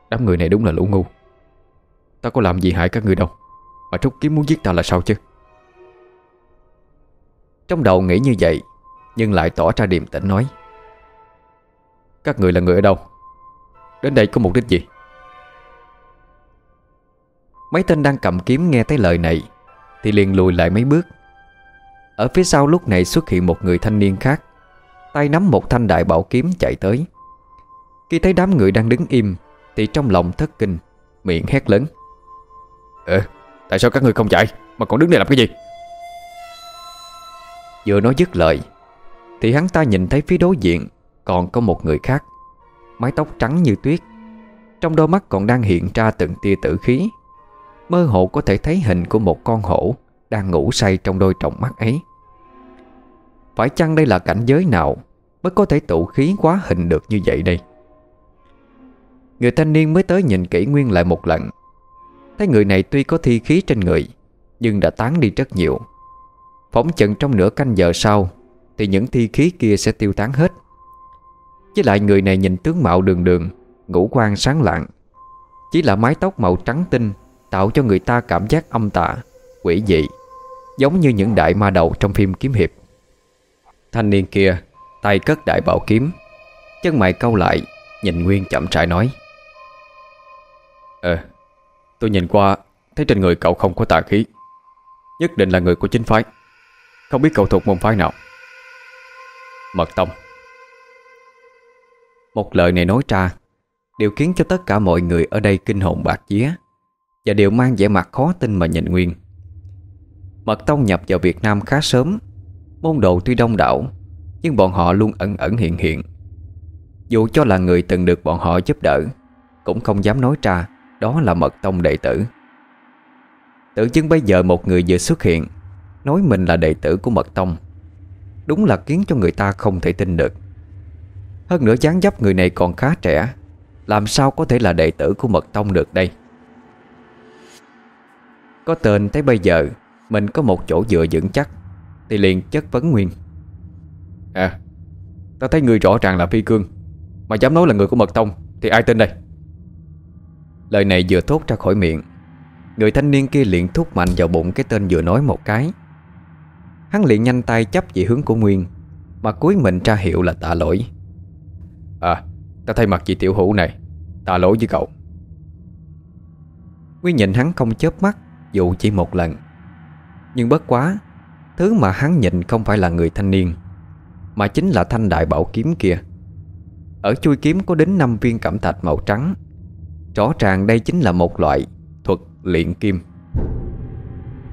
Đám người này đúng là lũ ngu. Ta có làm gì hại các người đâu? Mà trúc kiếm muốn giết ta là sao chứ? Trong đầu nghĩ như vậy Nhưng lại tỏ ra điềm tĩnh nói. Các người là người ở đâu? Đến đây có mục đích gì? Mấy tên đang cầm kiếm nghe thấy lời này Thì liền lùi lại mấy bước. Ở phía sau lúc này xuất hiện một người thanh niên khác Tay nắm một thanh đại bảo kiếm chạy tới. Khi thấy đám người đang đứng im Thì trong lòng thất kinh Miệng hét lớn. Ờ, tại sao các người không chạy? Mà còn đứng đây làm cái gì? Vừa nói dứt lời, Thì hắn ta nhìn thấy phía đối diện Còn có một người khác, Mái tóc trắng như tuyết. Trong đôi mắt còn đang hiện ra từng tia tử khí. Mơ hồ có thể thấy hình của một con hổ Đang ngủ say trong đôi trọng mắt ấy. Phải chăng đây là cảnh giới nào Mới có thể tụ khí quá hình được như vậy đây? Người thanh niên mới tới nhìn kỹ nguyên lại một lần. Thấy người này tuy có thi khí trên người, Nhưng đã tán đi rất nhiều. Phóng chừng trong nửa canh giờ sau, Thì những thi khí kia sẽ tiêu tán hết. Với lại người này nhìn tướng mạo đường đường, Ngũ quan sáng lạng. Chỉ là mái tóc màu trắng tinh Tạo cho người ta cảm giác âm tạ quỷ dị, Giống như những đại ma đầu trong phim kiếm hiệp. Thanh niên kia, Tay cất đại bảo kiếm, Chân mày câu lại, Nhìn Nguyên chậm rãi nói. Ờ Tôi nhìn qua, Thấy trên người cậu không có tà khí, Nhất định là người của chính phái. Không biết cậu thuộc môn phái nào. Mật tông. Một lời này nói ra, Đều khiến cho tất cả mọi người ở đây kinh hồn bạc vía, Và đều mang vẻ mặt khó tin mà nhìn Nguyên. Mật tông nhập vào Việt Nam khá sớm, Môn đồ tuy đông đảo, Nhưng bọn họ luôn ẩn ẩn hiện hiện. Dù cho là người từng được bọn họ giúp đỡ, Cũng không dám nói ra Đó là mật tông đệ tử. Tự chứng bây giờ một người vừa xuất hiện Nói mình là đệ tử của mật tông. Đúng là khiến cho người ta không thể tin được. Hơn nữa dáng dấp người này còn khá trẻ. Làm sao có thể là đệ tử của mật tông được đây? Có tên tới bây giờ, Mình có một chỗ dựa vững chắc, Thì liền chất vấn Nguyên. À Ta thấy người rõ ràng là phi cương, Mà dám nói là người của mật tông, Thì ai tin đây? Lời này vừa thốt ra khỏi miệng, Người thanh niên kia liền thúc mạnh vào bụng cái tên vừa nói một cái Hắn liền nhanh tay chấp về hướng của Nguyên, Mà cuối mình ra hiệu là tạ lỗi. À Ta thay mặt chị tiểu hữu này, Tạ lỗi với cậu. Nguyên nhìn hắn không chớp mắt, Dù chỉ một lần. Nhưng bất quá, Thứ mà hắn nhìn không phải là người thanh niên, Mà chính là thanh đại bảo kiếm kia. Ở chui kiếm có đến 5 viên cẩm thạch màu trắng. Rõ ràng đây chính là một loại Thuật luyện kim.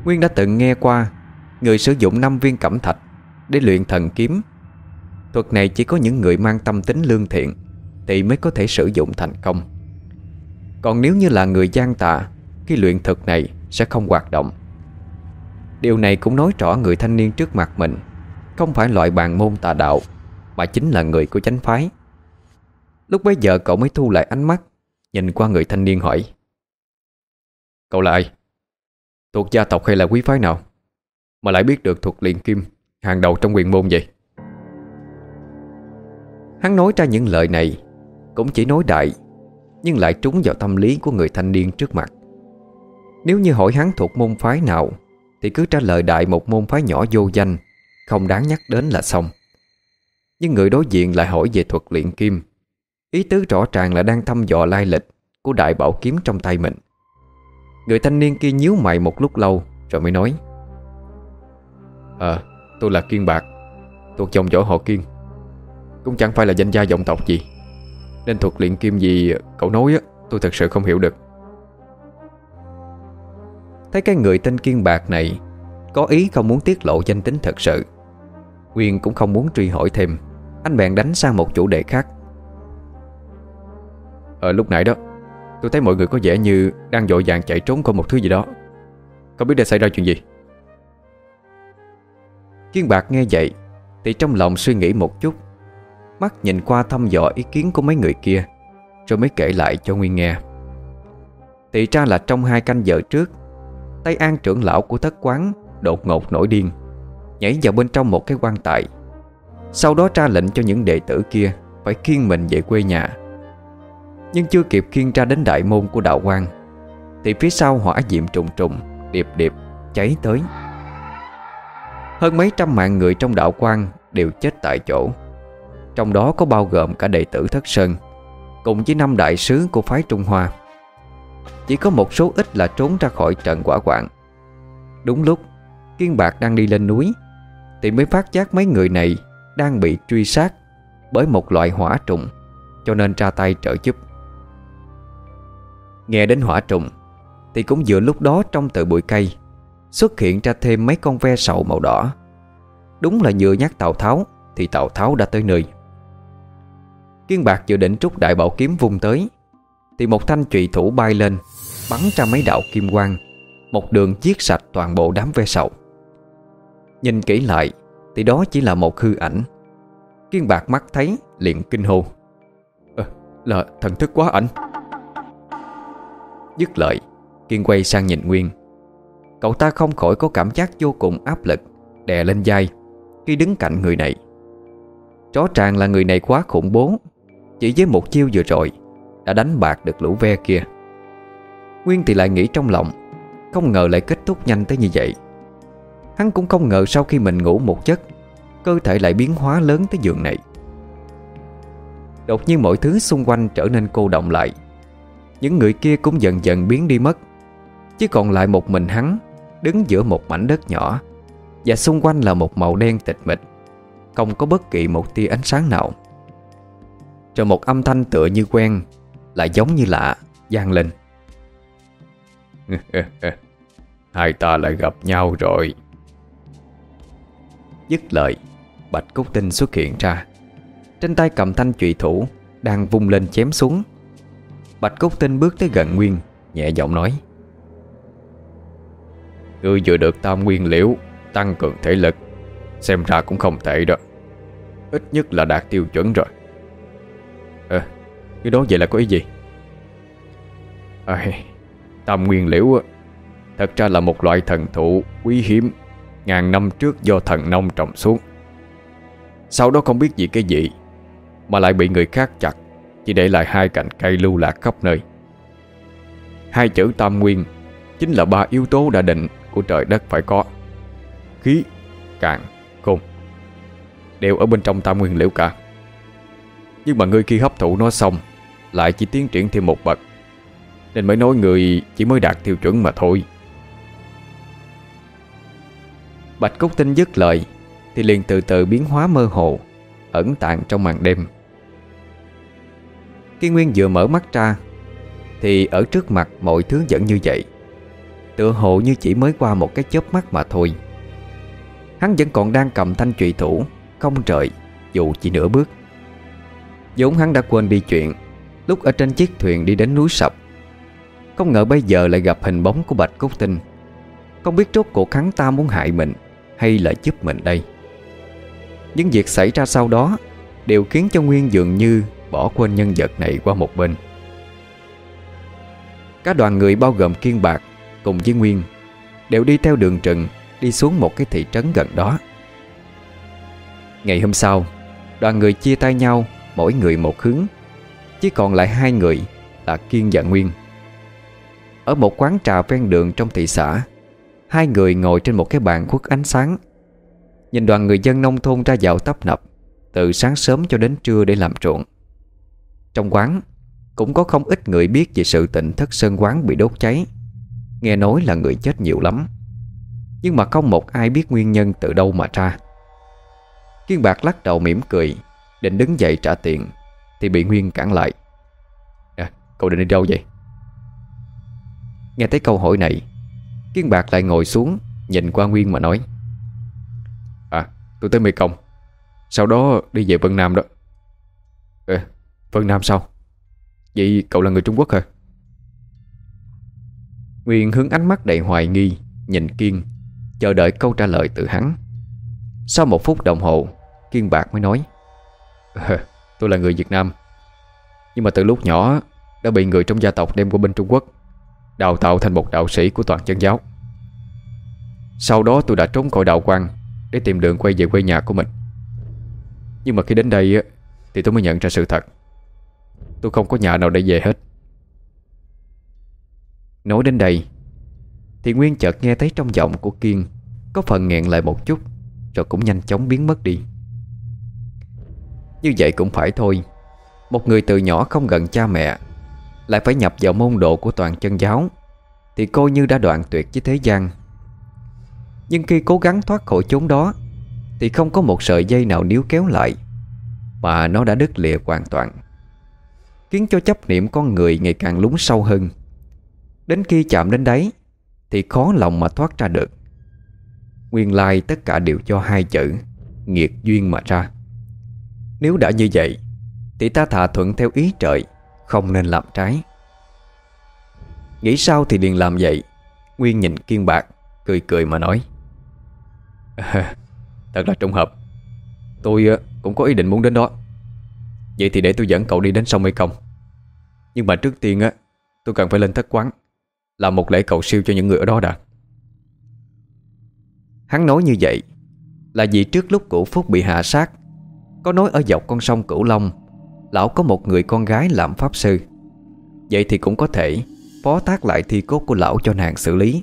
Nguyên đã từng nghe qua Người sử dụng 5 viên cẩm thạch Để luyện thần kiếm Thuật này chỉ có những người mang tâm tính lương thiện Thì mới có thể sử dụng thành công Còn nếu như là người gian tà Khi luyện thuật này sẽ không hoạt động Điều này cũng nói rõ người thanh niên trước mặt mình Không phải loại bàn môn tà đạo, Mà chính là người của chánh phái Lúc bấy giờ cậu mới thu lại ánh mắt, Nhìn qua người thanh niên hỏi, Cậu là ai? Thuộc gia tộc hay là quý phái nào? Mà lại biết được thuật luyện kim, Hàng đầu trong quyền môn vậy. Hắn nói ra những lời này, Cũng chỉ nói đại, Nhưng lại trúng vào tâm lý của người thanh niên trước mặt. Nếu như hỏi hắn thuộc môn phái nào, Thì cứ trả lời đại một môn phái nhỏ vô danh, Không đáng nhắc đến là xong. Nhưng người đối diện lại hỏi về thuật luyện kim. Ý tứ rõ ràng là đang thăm dò lai lịch Của đại bảo kiếm trong tay mình. Người thanh niên kia nhíu mày một lúc lâu, Rồi mới nói Ờ tôi là Kiên Bạc. Thuộc dòng dõi họ Kiên. Cũng chẳng phải là danh gia dòng tộc gì. Nên thuật luyện kim gì cậu nói á Tôi thật sự không hiểu được. Thấy cái người tên Kiên Bạc này Có ý không muốn tiết lộ danh tính thật sự. Nguyên cũng không muốn truy hỏi thêm. Anh bèn đánh sang một chủ đề khác. Ở ờ, lúc nãy đó Tôi thấy mọi người có vẻ như Đang dội vàng chạy trốn khỏi một thứ gì đó. Không biết đã xảy ra chuyện gì? Kiên Bạc nghe vậy, Thì trong lòng suy nghĩ một chút, Mắt nhìn qua thăm dò ý kiến của mấy người kia, Rồi mới kể lại cho Nguyên nghe. Thì ra là trong hai canh giờ trước, Tây An trưởng lão của thất quán Đột ngột nổi điên, Nhảy vào bên trong một cái quan tài. Sau đó ra lệnh cho những đệ tử kia Phải khiêng mình về quê nhà. Nhưng chưa kịp khiêng ra đến đại môn của đạo quan, Thì phía sau hỏa diệm trùng trùng, Điệp điệp cháy tới hơn mấy trăm mạng người trong đạo quan Đều chết tại chỗ. Trong đó có bao gồm cả đệ tử Thất Sơn, Cùng với năm đại sứ của phái Trung Hoa. Chỉ có một số ít là trốn ra khỏi trận quả quạng. Đúng lúc, Kiên Bạc đang đi lên núi, Thì mới phát giác mấy người này Đang bị truy sát Bởi một loại hỏa trùng, Cho nên ra tay trợ giúp. Nghe đến hỏa trùng, Thì cũng giữa lúc đó trong từ bụi cây Xuất hiện ra thêm mấy con ve sầu màu đỏ. Đúng là vừa nhắc Tào Tháo Thì Tào Tháo đã tới nơi. Kiên Bạc vừa định trúc đại bảo kiếm vung tới Thì một thanh trụy thủ bay lên Bắn ra mấy đạo kim quang Một đường chiết sạch toàn bộ đám ve sầu. Nhìn kỹ lại Thì đó chỉ là một hư ảnh. Kiên Bạc mắt thấy liền kinh hô. À, Là thần thức quá ảnh. Dứt lời Kiên quay sang nhìn Nguyên. Cậu ta không khỏi có cảm giác vô cùng áp lực, Đè lên vai, Khi đứng cạnh người này. Rõ ràng là người này quá khủng bố, Chỉ với một chiêu vừa rồi, Đã đánh bạc được lũ ve kia. Nguyên thì lại nghĩ trong lòng, Không ngờ lại kết thúc nhanh tới như vậy. Hắn cũng không ngờ sau khi mình ngủ một giấc, Cơ thể lại biến hóa lớn tới giường này. Đột nhiên mọi thứ xung quanh trở nên cô động lại. Những người kia cũng dần dần biến đi mất Chỉ còn lại một mình hắn Đứng giữa một mảnh đất nhỏ Và xung quanh là một màu đen tịch mịch Không có bất kỳ một tia ánh sáng nào. Rồi một âm thanh tựa như quen Lại giống như lạ vang lên. *laughs* Hai ta lại gặp nhau rồi. Dứt lời Bạch Cúc Tinh xuất hiện ra. Trên tay cầm thanh trụy thủ Đang vung lên chém xuống. Bạch Cúc Tinh bước tới gần Nguyên Nhẹ giọng nói Ngươi vừa được tam nguyên liễu Tăng cường thể lực Xem ra cũng không tệ đó. Ít nhất là đạt tiêu chuẩn rồi. Ờ Cái đó vậy là có ý gì? À, Tam nguyên liễu Thật ra là một loại thần thụ quý hiếm Ngàn năm trước do thần nông trồng xuống. Sau đó không biết gì cái gì Mà lại bị người khác chặt Chỉ để lại hai cành cây lưu lạc khắp nơi. Hai chữ tam nguyên Chính là ba yếu tố đã định của trời đất phải có. Khí, cạn, khôn Đều ở bên trong tam nguyên liễu cả Nhưng mà ngươi khi hấp thụ nó xong Lại chỉ tiến triển thêm một bậc Nên mới nói người chỉ mới đạt tiêu chuẩn mà thôi. Bạch Cúc Tinh dứt lời Thì liền từ từ biến hóa mơ hồ Ẩn tàng trong màn đêm. Kiên Nguyên vừa mở mắt ra Thì ở trước mặt mọi thứ vẫn như vậy. Tựa hồ như chỉ mới qua một cái chớp mắt mà thôi. Hắn vẫn còn đang cầm thanh trụy thủ, Không rời, dù chỉ nửa bước. Vốn hắn đã quên đi chuyện, Lúc ở trên chiếc thuyền đi đến núi sập. Không ngờ bây giờ lại gặp hình bóng của Bạch Cúc Tinh. Không biết rốt cuộc hắn ta muốn hại mình hay là giúp mình đây. Những việc xảy ra sau đó Đều khiến cho Nguyên dường như Bỏ quên nhân vật này qua một bên. Cả đoàn người bao gồm Kiên Bạc Cùng với Nguyên, Đều đi theo đường trừng Đi xuống một cái thị trấn gần đó. Ngày hôm sau, Đoàn người chia tay nhau, Mỗi người một hướng, Chỉ còn lại hai người Là Kiên và Nguyên. Ở một quán trà ven đường trong thị xã, Hai người ngồi trên một cái bàn khuất ánh sáng. Nhìn đoàn người dân nông thôn ra dạo tấp nập, Từ sáng sớm cho đến trưa để làm trộn Trong quán, Cũng có không ít người biết về sự tình thất sơn quán bị đốt cháy. Nghe nói là người chết nhiều lắm. Nhưng mà không một ai biết nguyên nhân từ đâu mà ra. Kiên Bạc lắc đầu mỉm cười, Định đứng dậy trả tiền, Thì bị Nguyên cản lại. À cậu định đi đâu vậy? Nghe thấy câu hỏi này, Kiên Bạc lại ngồi xuống, Nhìn qua Nguyên mà nói. À tôi tới Mê Công Sau đó đi về Vân Nam đó. Ờ Vân Nam sao? Vậy cậu là người Trung Quốc hả? Nguyên hướng ánh mắt đầy hoài nghi, Nhìn Kiên, Chờ đợi câu trả lời từ hắn. Sau một phút đồng hồ, Kiên Bạc mới nói Tôi là người Việt Nam, Nhưng mà từ lúc nhỏ Đã bị người trong gia tộc đem qua bên Trung Quốc, Đào tạo thành một đạo sĩ của toàn chân giáo. Sau đó tôi đã trốn khỏi đạo quan Để tìm đường quay về quê nhà của mình. Nhưng mà khi đến đây Thì tôi mới nhận ra sự thật. Tôi không có nhà nào để về hết. Nói đến đây, Thì Nguyên chợt nghe thấy trong giọng của Kiên Có phần nghẹn lại một chút, Rồi cũng nhanh chóng biến mất đi. Như vậy cũng phải thôi, Một người từ nhỏ không gần cha mẹ, lại phải nhập vào môn độ của toàn chân giáo, Thì coi như đã đoạn tuyệt với thế gian. Nhưng khi cố gắng thoát khỏi chốn đó, Thì không có một sợi dây nào níu kéo lại, Mà nó đã đứt lìa hoàn toàn, Khiến cho chấp niệm con người ngày càng lún sâu hơn. Đến khi chạm đến đáy Thì khó lòng mà thoát ra được. Nguyên lai tất cả đều cho hai chữ Nghiệt duyên mà ra. Nếu đã như vậy Thì ta thà thuận theo ý trời không nên làm trái. Nghĩ sao thì liền làm vậy Nguyên nhìn Kiên Bạc Cười cười mà nói. À, *laughs* Thật là trùng hợp. Tôi ờ, cũng có ý định muốn đến đó. Vậy thì để tôi dẫn cậu đi đến sông Mê Công Nhưng mà trước tiên á Tôi cần phải lên thất quán. Làm một lễ cầu siêu cho những người ở đó đã. Hắn nói như vậy Là vì trước lúc cửu Phúc bị hạ sát, Có nói ở dọc con sông Cửu Long, Lão có một người con gái làm pháp sư. Vậy thì cũng có thể Phó tác lại thi cốt của lão cho nàng xử lý.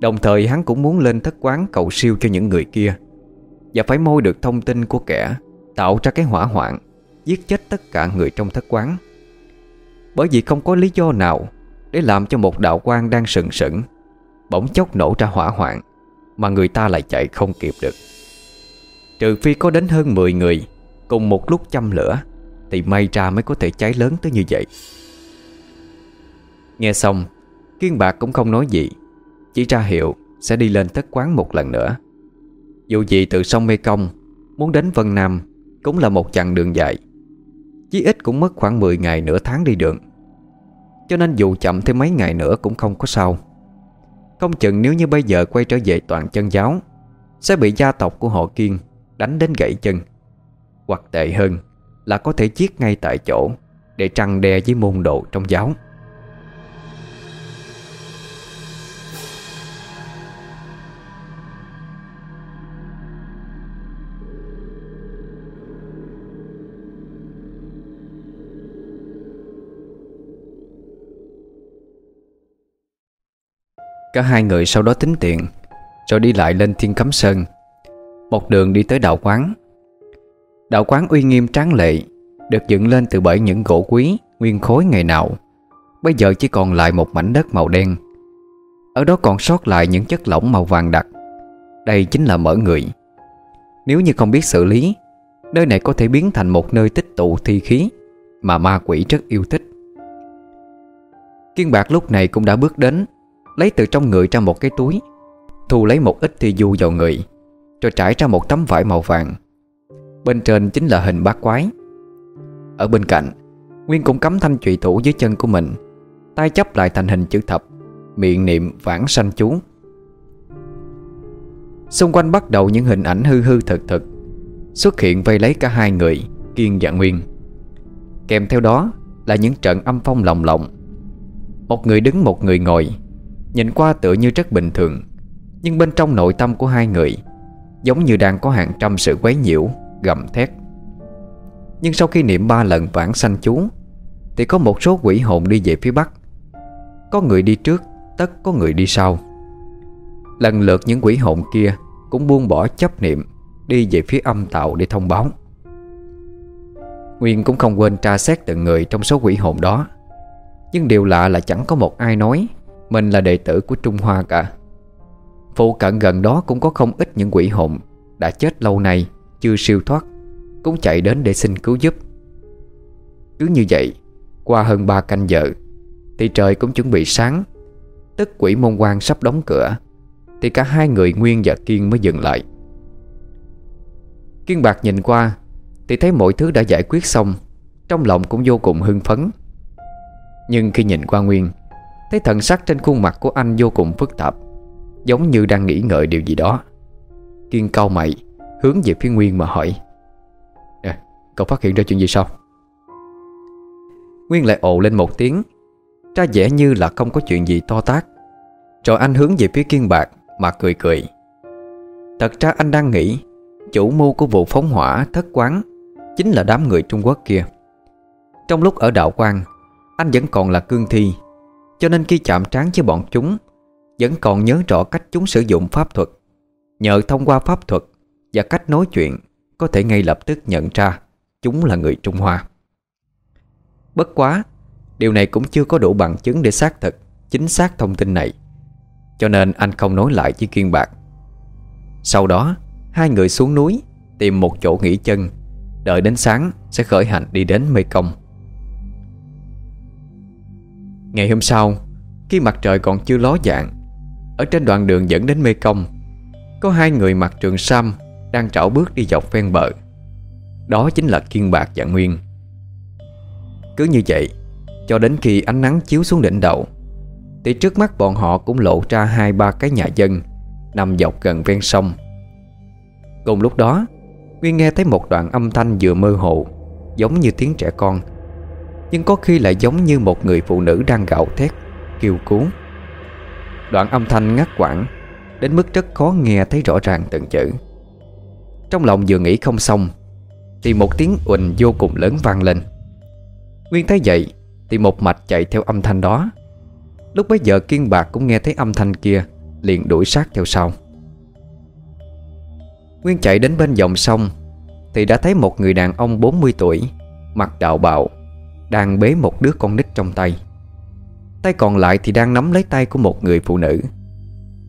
Đồng thời hắn cũng muốn lên thất quán cầu siêu cho những người kia Và phải môi được thông tin của kẻ Tạo ra cái hỏa hoạn, Giết chết tất cả người trong thất quán. Bởi vì không có lý do nào để làm cho một đạo quan đang sừng sững, Bỗng chốc nổ ra hỏa hoạn, Mà người ta lại chạy không kịp được. Trừ phi có đến hơn 10 người, Cùng một lúc châm lửa, Thì may ra mới có thể cháy lớn tới như vậy. Nghe xong, Kiên bạc cũng không nói gì, Chỉ ra hiệu sẽ đi lên tất quán một lần nữa. Dù gì từ sông Mê Công Muốn đến Vân Nam Cũng là một chặng đường dài. Chí ít cũng mất khoảng 10 ngày nửa tháng đi đường. Cho nên dù chậm thêm mấy ngày nữa cũng không có sao. Không chừng nếu như bây giờ quay trở về toàn chân giáo, Sẽ bị gia tộc của họ Kiên Đánh đến gãy chân. Hoặc tệ hơn là có thể giết ngay tại chỗ Để trăng đe với môn đồ trong giáo. Cả hai người sau đó tính tiền, Rồi đi lại lên Thiên Cấm Sơn, Một đường đi tới đạo quán. Đạo quán uy nghiêm tráng lệ, Được dựng lên từ bởi những gỗ quý, Nguyên khối ngày nào. Bây giờ chỉ còn lại một mảnh đất màu đen. Ở đó còn sót lại những chất lỏng màu vàng đặc. Đây chính là mỡ người. Nếu như không biết xử lý, Nơi này có thể biến thành một nơi tích tụ thi khí Mà ma quỷ rất yêu thích. Kiên bạc lúc này cũng đã bước đến Lấy từ trong người ra một cái túi. Thu lấy một ít thi du vào người, Rồi trải ra một tấm vải màu vàng. Bên trên chính là hình bát quái. Ở bên cạnh, Nguyên cũng cắm thanh trụy thủ dưới chân của mình, tay chấp lại thành hình chữ thập, Miệng niệm vãng sanh chú. Xung quanh bắt đầu những hình ảnh hư hư thực thực, Xuất hiện vây lấy cả hai người, Kiên và Nguyên. Kèm theo đó là những trận âm phong lồng lộng. Một người đứng, một người ngồi Nhìn qua tựa như rất bình thường, Nhưng bên trong nội tâm của hai người Giống như đang có hàng trăm sự quấy nhiễu, Gầm thét. Nhưng sau khi niệm ba lần vãng sanh chú, Thì có một số quỷ hồn đi về phía bắc. Có người đi trước, Tất có người đi sau. Lần lượt những quỷ hồn kia Cũng buông bỏ chấp niệm, Đi về phía âm tạo để thông báo. Nguyên cũng không quên tra xét từng người trong số quỷ hồn đó, Nhưng điều lạ là chẳng có một ai nói mình là đệ tử của Trung Hoa cả. Phụ cận gần đó cũng có không ít những quỷ hồn. Đã chết lâu nay, Chưa siêu thoát, Cũng chạy đến để xin cứu giúp. Cứ như vậy, Qua hơn 3 canh giờ, Thì trời cũng chuẩn bị sáng. Tức quỷ môn quan sắp đóng cửa, Thì cả hai người Nguyên và Kiên mới dừng lại. Kiên bạc nhìn qua, Thì thấy mọi thứ đã giải quyết xong, Trong lòng cũng vô cùng hưng phấn. Nhưng khi nhìn qua Nguyên Thấy thần sắc trên khuôn mặt của anh vô cùng phức tạp Giống như đang nghĩ ngợi điều gì đó. Kiên cau mày Hướng về phía Nguyên mà hỏi à, cậu phát hiện ra chuyện gì sao? Nguyên lại ồ lên một tiếng Ra vẻ như là không có chuyện gì to tác Rồi anh hướng về phía Kiên Bạc Mà cười cười. Thật ra anh đang nghĩ Chủ mưu của vụ phóng hỏa thất quán Chính là đám người Trung Quốc kia. Trong lúc ở đạo quan Anh vẫn còn là cương thi cho nên khi chạm trán với bọn chúng, Vẫn còn nhớ rõ cách chúng sử dụng pháp thuật. Nhờ thông qua pháp thuật Và cách nói chuyện, Có thể ngay lập tức nhận ra Chúng là người Trung Hoa. Bất quá, Điều này cũng chưa có đủ bằng chứng để xác thực Chính xác thông tin này. Cho nên anh không nói lại với Kiên Bạc. Sau đó, Hai người xuống núi Tìm một chỗ nghỉ chân, Đợi đến sáng sẽ khởi hành đi đến Mê Công. Ngày hôm sau, Khi mặt trời còn chưa ló dạng, Ở trên đoạn đường dẫn đến Mê Công Có hai người mặc trường sam Đang trảo bước đi dọc ven bờ. Đó chính là Kiên Bạc và Nguyên. Cứ như vậy, Cho đến khi ánh nắng chiếu xuống đỉnh đầu, Thì trước mắt bọn họ cũng lộ ra hai ba cái nhà dân Nằm dọc gần ven sông. Cùng lúc đó, Nguyên nghe thấy một đoạn âm thanh vừa mơ hồ, Giống như tiếng trẻ con nhưng có khi lại giống như một người phụ nữ đang gạo thét, Kêu cứu. Đoạn âm thanh ngắt quãng, Đến mức rất khó nghe thấy rõ ràng từng chữ. Trong lòng vừa nghĩ không xong, Thì một tiếng uỳnh vô cùng lớn vang lên. Nguyên thấy vậy, Thì một mạch chạy theo âm thanh đó. Lúc bấy giờ Kiên Bạc cũng nghe thấy âm thanh kia, Liền đuổi sát theo sau. Nguyên chạy đến bên dòng sông, Thì đã thấy một người đàn ông 40 tuổi Mặt đạo bạo đang bế một đứa con nít trong tay. Tay còn lại thì đang nắm lấy tay của một người phụ nữ.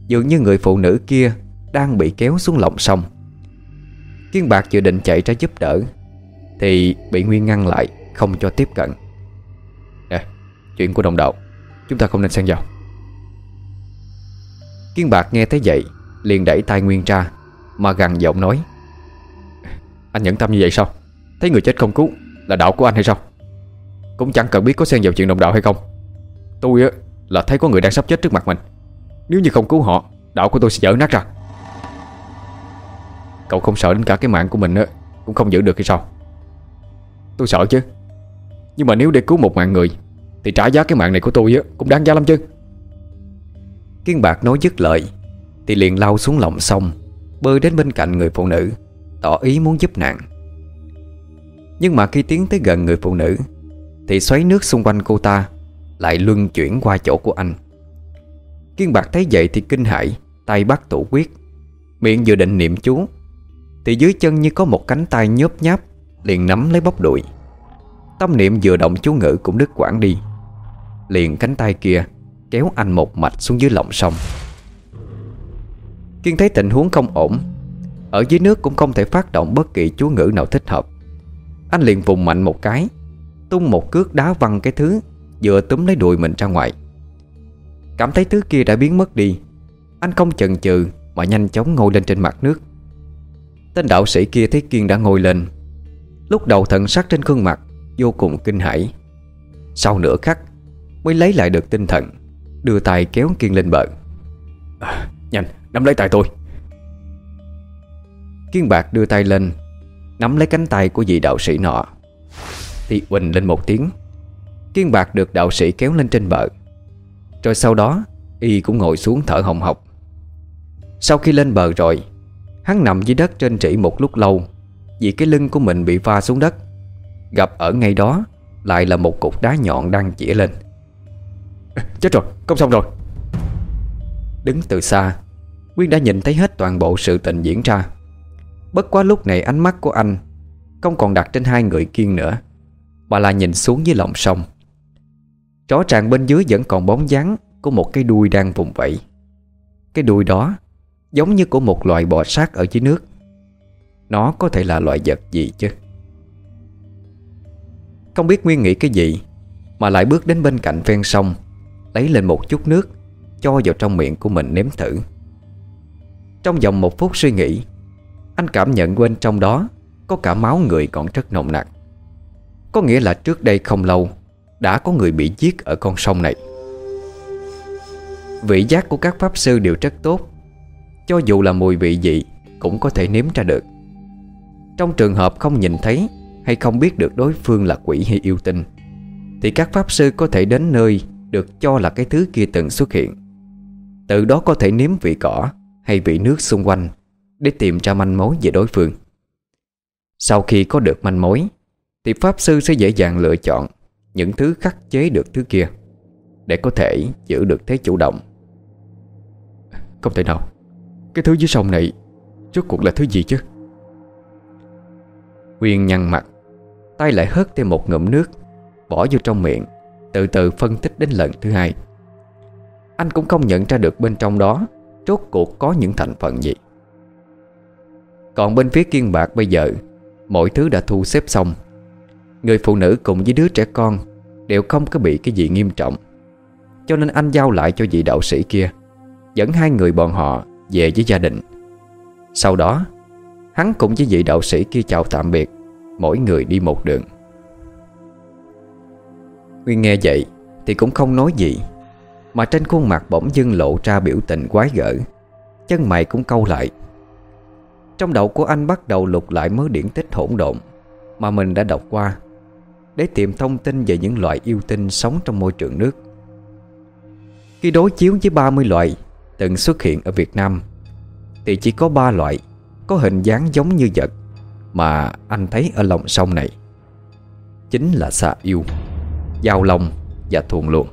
Dường như người phụ nữ kia Đang bị kéo xuống lòng sông. Kiên Bạc dự định chạy ra giúp đỡ, Thì bị Nguyên ngăn lại, Không cho tiếp cận. Nè, chuyện của đồng đạo, Chúng ta không nên xen vào. Kiên Bạc nghe thấy vậy, Liền đẩy tay Nguyên ra, Mà gằn giọng nói, Anh nhẫn tâm như vậy sao? Thấy người chết không cứu, là đạo của anh hay sao? Cũng chẳng cần biết có xen vào chuyện đồng đạo hay không. Tôi á, là thấy có người đang sắp chết trước mặt mình. Nếu như không cứu họ, Đạo của tôi sẽ dở nát ra. Cậu không sợ đến cả cái mạng của mình á, Cũng không giữ được hay sao? Tôi sợ chứ. Nhưng mà nếu để cứu một mạng người, Thì trả giá cái mạng này của tôi á, Cũng đáng giá lắm chứ. Kiên bạc nói dứt lời, Thì liền lao xuống lòng sông, Bơi đến bên cạnh người phụ nữ, Tỏ ý muốn giúp nạn Nhưng mà khi tiến tới gần người phụ nữ thì xoáy nước xung quanh cô ta Lại luân chuyển qua chỗ của anh. Kiên bạc thấy vậy thì kinh hãi, Tay bắt tủ quyết, Miệng vừa định niệm chú, Thì dưới chân như có một cánh tay nhớp nháp Liền nắm lấy bắp đùi. Tâm niệm vừa động chú ngữ cũng đứt quãng đi. Liền cánh tay kia Kéo anh một mạch xuống dưới lòng sông. Kiên thấy tình huống không ổn, Ở dưới nước cũng không thể phát động bất kỳ chú ngữ nào thích hợp. Anh liền vùng mạnh một cái Tung một cước đá văng cái thứ Vừa túm lấy đùi mình ra ngoài. Cảm thấy thứ kia đã biến mất đi Anh không chần chừ Mà nhanh chóng ngồi lên trên mặt nước. Tên đạo sĩ kia thấy Kiên đã ngồi lên Lúc đầu thần sắc trên khuôn mặt Vô cùng kinh hãi. Sau nửa khắc Mới lấy lại được tinh thần Đưa tay kéo Kiên lên bờ. À, Nhanh nắm lấy tay tôi. Kiên bạc đưa tay lên Nắm lấy cánh tay của vị đạo sĩ nọ Thì quỳnh lên một tiếng. Kiên bạc được đạo sĩ kéo lên trên bờ. Rồi sau đó Y cũng ngồi xuống thở hồng hộc. Sau khi lên bờ rồi Hắn nằm dưới đất trên trĩ một lúc lâu Vì cái lưng của mình bị va xuống đất. Gặp ở ngay đó Lại là một cục đá nhọn đang chĩa lên. *laughs* Chết rồi, không xong rồi. Đứng từ xa Nguyên đã nhìn thấy hết toàn bộ sự tình diễn ra. Bất quá lúc này ánh mắt của anh Không còn đặt trên hai người kiên nữa bà là nhìn xuống dưới lòng sông. Rõ ràng bên dưới vẫn còn bóng dáng Của một cái đuôi đang vùng vẫy. Cái đuôi đó Giống như của một loài bò sát ở dưới nước. Nó có thể là loại vật gì chứ? Không biết Nguyên nghĩ cái gì, Mà lại bước đến bên cạnh ven sông, Lấy lên một chút nước, Cho vào trong miệng của mình nếm thử. Trong vòng một phút suy nghĩ, Anh cảm nhận bên trong đó Có cả máu người còn rất nồng nặc. Có nghĩa là trước đây không lâu, Đã có người bị giết ở con sông này. Vị giác của các pháp sư đều rất tốt. Cho dù là mùi vị gì Cũng có thể nếm ra được. Trong trường hợp không nhìn thấy Hay không biết được đối phương là quỷ hay yêu tinh, Thì các pháp sư có thể đến nơi được cho là cái thứ kia từng xuất hiện. Từ đó có thể nếm vị cỏ Hay vị nước xung quanh Để tìm ra manh mối về đối phương. Sau khi có được manh mối thì Pháp Sư sẽ dễ dàng lựa chọn Những thứ khắc chế được thứ kia Để có thể giữ được thế chủ động. Không thể nào. Cái thứ dưới sông này Rốt cuộc là thứ gì chứ? Nguyên nhăn mặt, Tay lại hớt thêm một ngụm nước, Bỏ vô trong miệng, từ từ phân tích đến lần thứ hai. Anh cũng không nhận ra được bên trong đó Rốt cuộc có những thành phần gì. Còn bên phía kiên bạc bây giờ, Mọi thứ đã thu xếp xong Người phụ nữ cùng với đứa trẻ con Đều không có bị cái gì nghiêm trọng. Cho nên anh giao lại cho vị đạo sĩ kia, Dẫn hai người bọn họ về với gia đình. Sau đó, Hắn cùng với vị đạo sĩ kia chào tạm biệt, Mỗi người đi một đường. Nguyên nghe vậy Thì cũng không nói gì, Mà trên khuôn mặt bỗng dưng lộ ra biểu tình quái gở, Chân mày cũng câu lại. Trong đầu của anh bắt đầu lục lại mớ điển tích hỗn độn Mà mình đã đọc qua. Để tìm thông tin về những loại yêu tinh sống trong môi trường nước. Khi đối chiếu với 30 loại từng xuất hiện ở Việt Nam, Thì chỉ có 3 loại có hình dáng giống như vật Mà anh thấy ở lòng sông này. Chính là xà yêu, Giao Long và Thuồng Luồng.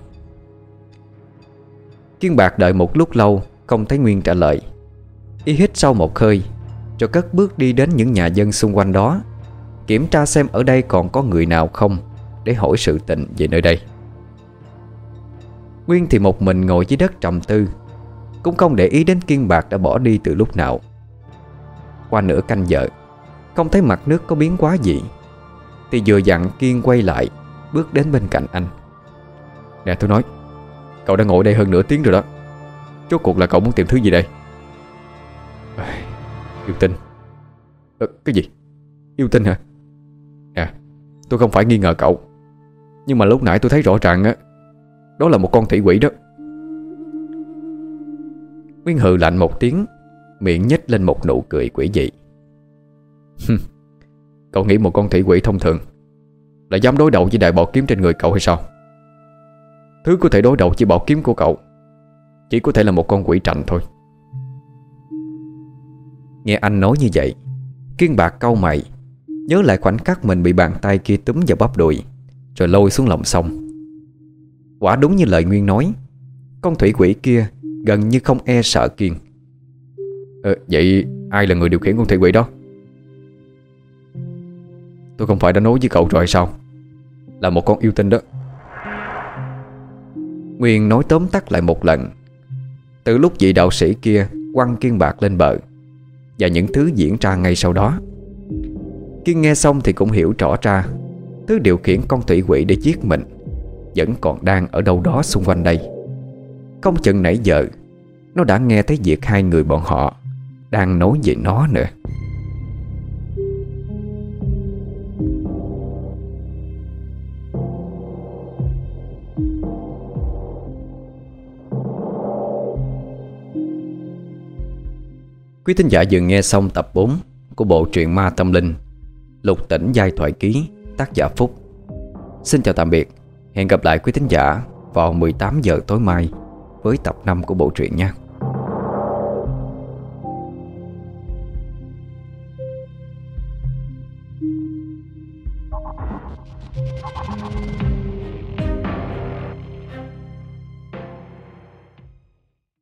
Kiên Bạc đợi một lúc lâu, Không thấy Nguyên trả lời. Y hít sâu một hơi, Rồi cất bước đi đến những nhà dân xung quanh đó. Kiểm tra xem ở đây còn có người nào không Để hỏi sự tình về nơi đây. Nguyên thì một mình ngồi dưới đất trầm tư Cũng không để ý đến Kiên Bạc đã bỏ đi từ lúc nào. Qua nửa canh giờ Không thấy mặt nước có biến quá gì Thì vừa dặn Kiên quay lại Bước đến bên cạnh anh. Nè tôi nói Cậu đã ngồi đây hơn nửa tiếng rồi đó. Chốt cuộc là cậu muốn tìm thứ gì đây? Yêu tinh. À, Cái gì? Yêu tinh hả? Tôi không phải nghi ngờ cậu. Nhưng mà lúc nãy tôi thấy rõ ràng á, Đó là một con thủy quỷ đó. Nguyên hừ lạnh một tiếng, Miệng nhếch lên một nụ cười quỷ dị. Cậu nghĩ một con thủy quỷ thông thường Là dám đối đầu với đại bảo kiếm trên người cậu hay sao? Thứ có thể đối đầu với bảo kiếm của cậu Chỉ có thể là một con quỷ trạnh thôi. Nghe anh nói như vậy, Kiên bạc cau mày Nhớ lại khoảnh khắc mình bị bàn tay kia túm vào bắp đùi Rồi lôi xuống lòng sông. Quả đúng như lời Nguyên nói Con thủy quỷ kia gần như không e sợ Kiên. Ờ, Vậy ai là người điều khiển con thủy quỷ đó? Tôi không phải đã nói với cậu rồi sao? Là một con yêu tinh đó. Nguyên nói tóm tắt lại một lần. Từ lúc vị đạo sĩ kia Quăng kiên bạc lên bờ Và những thứ diễn ra ngay sau đó Kiên nghe xong thì cũng hiểu rõ ra, Thứ điều khiển con thủy quỷ để giết mình Vẫn còn đang ở đâu đó xung quanh đây. Không chừng nãy giờ, Nó đã nghe thấy việc hai người bọn họ Đang nói về nó nữa. Quý thính giả vừa nghe xong tập 4 của bộ truyện Ma Tâm Linh. Lục tỉnh giai thoại ký, tác giả Phúc. Xin chào tạm biệt. Hẹn gặp lại quý thính giả vào 18 giờ tối mai với tập 5 của bộ truyện nha.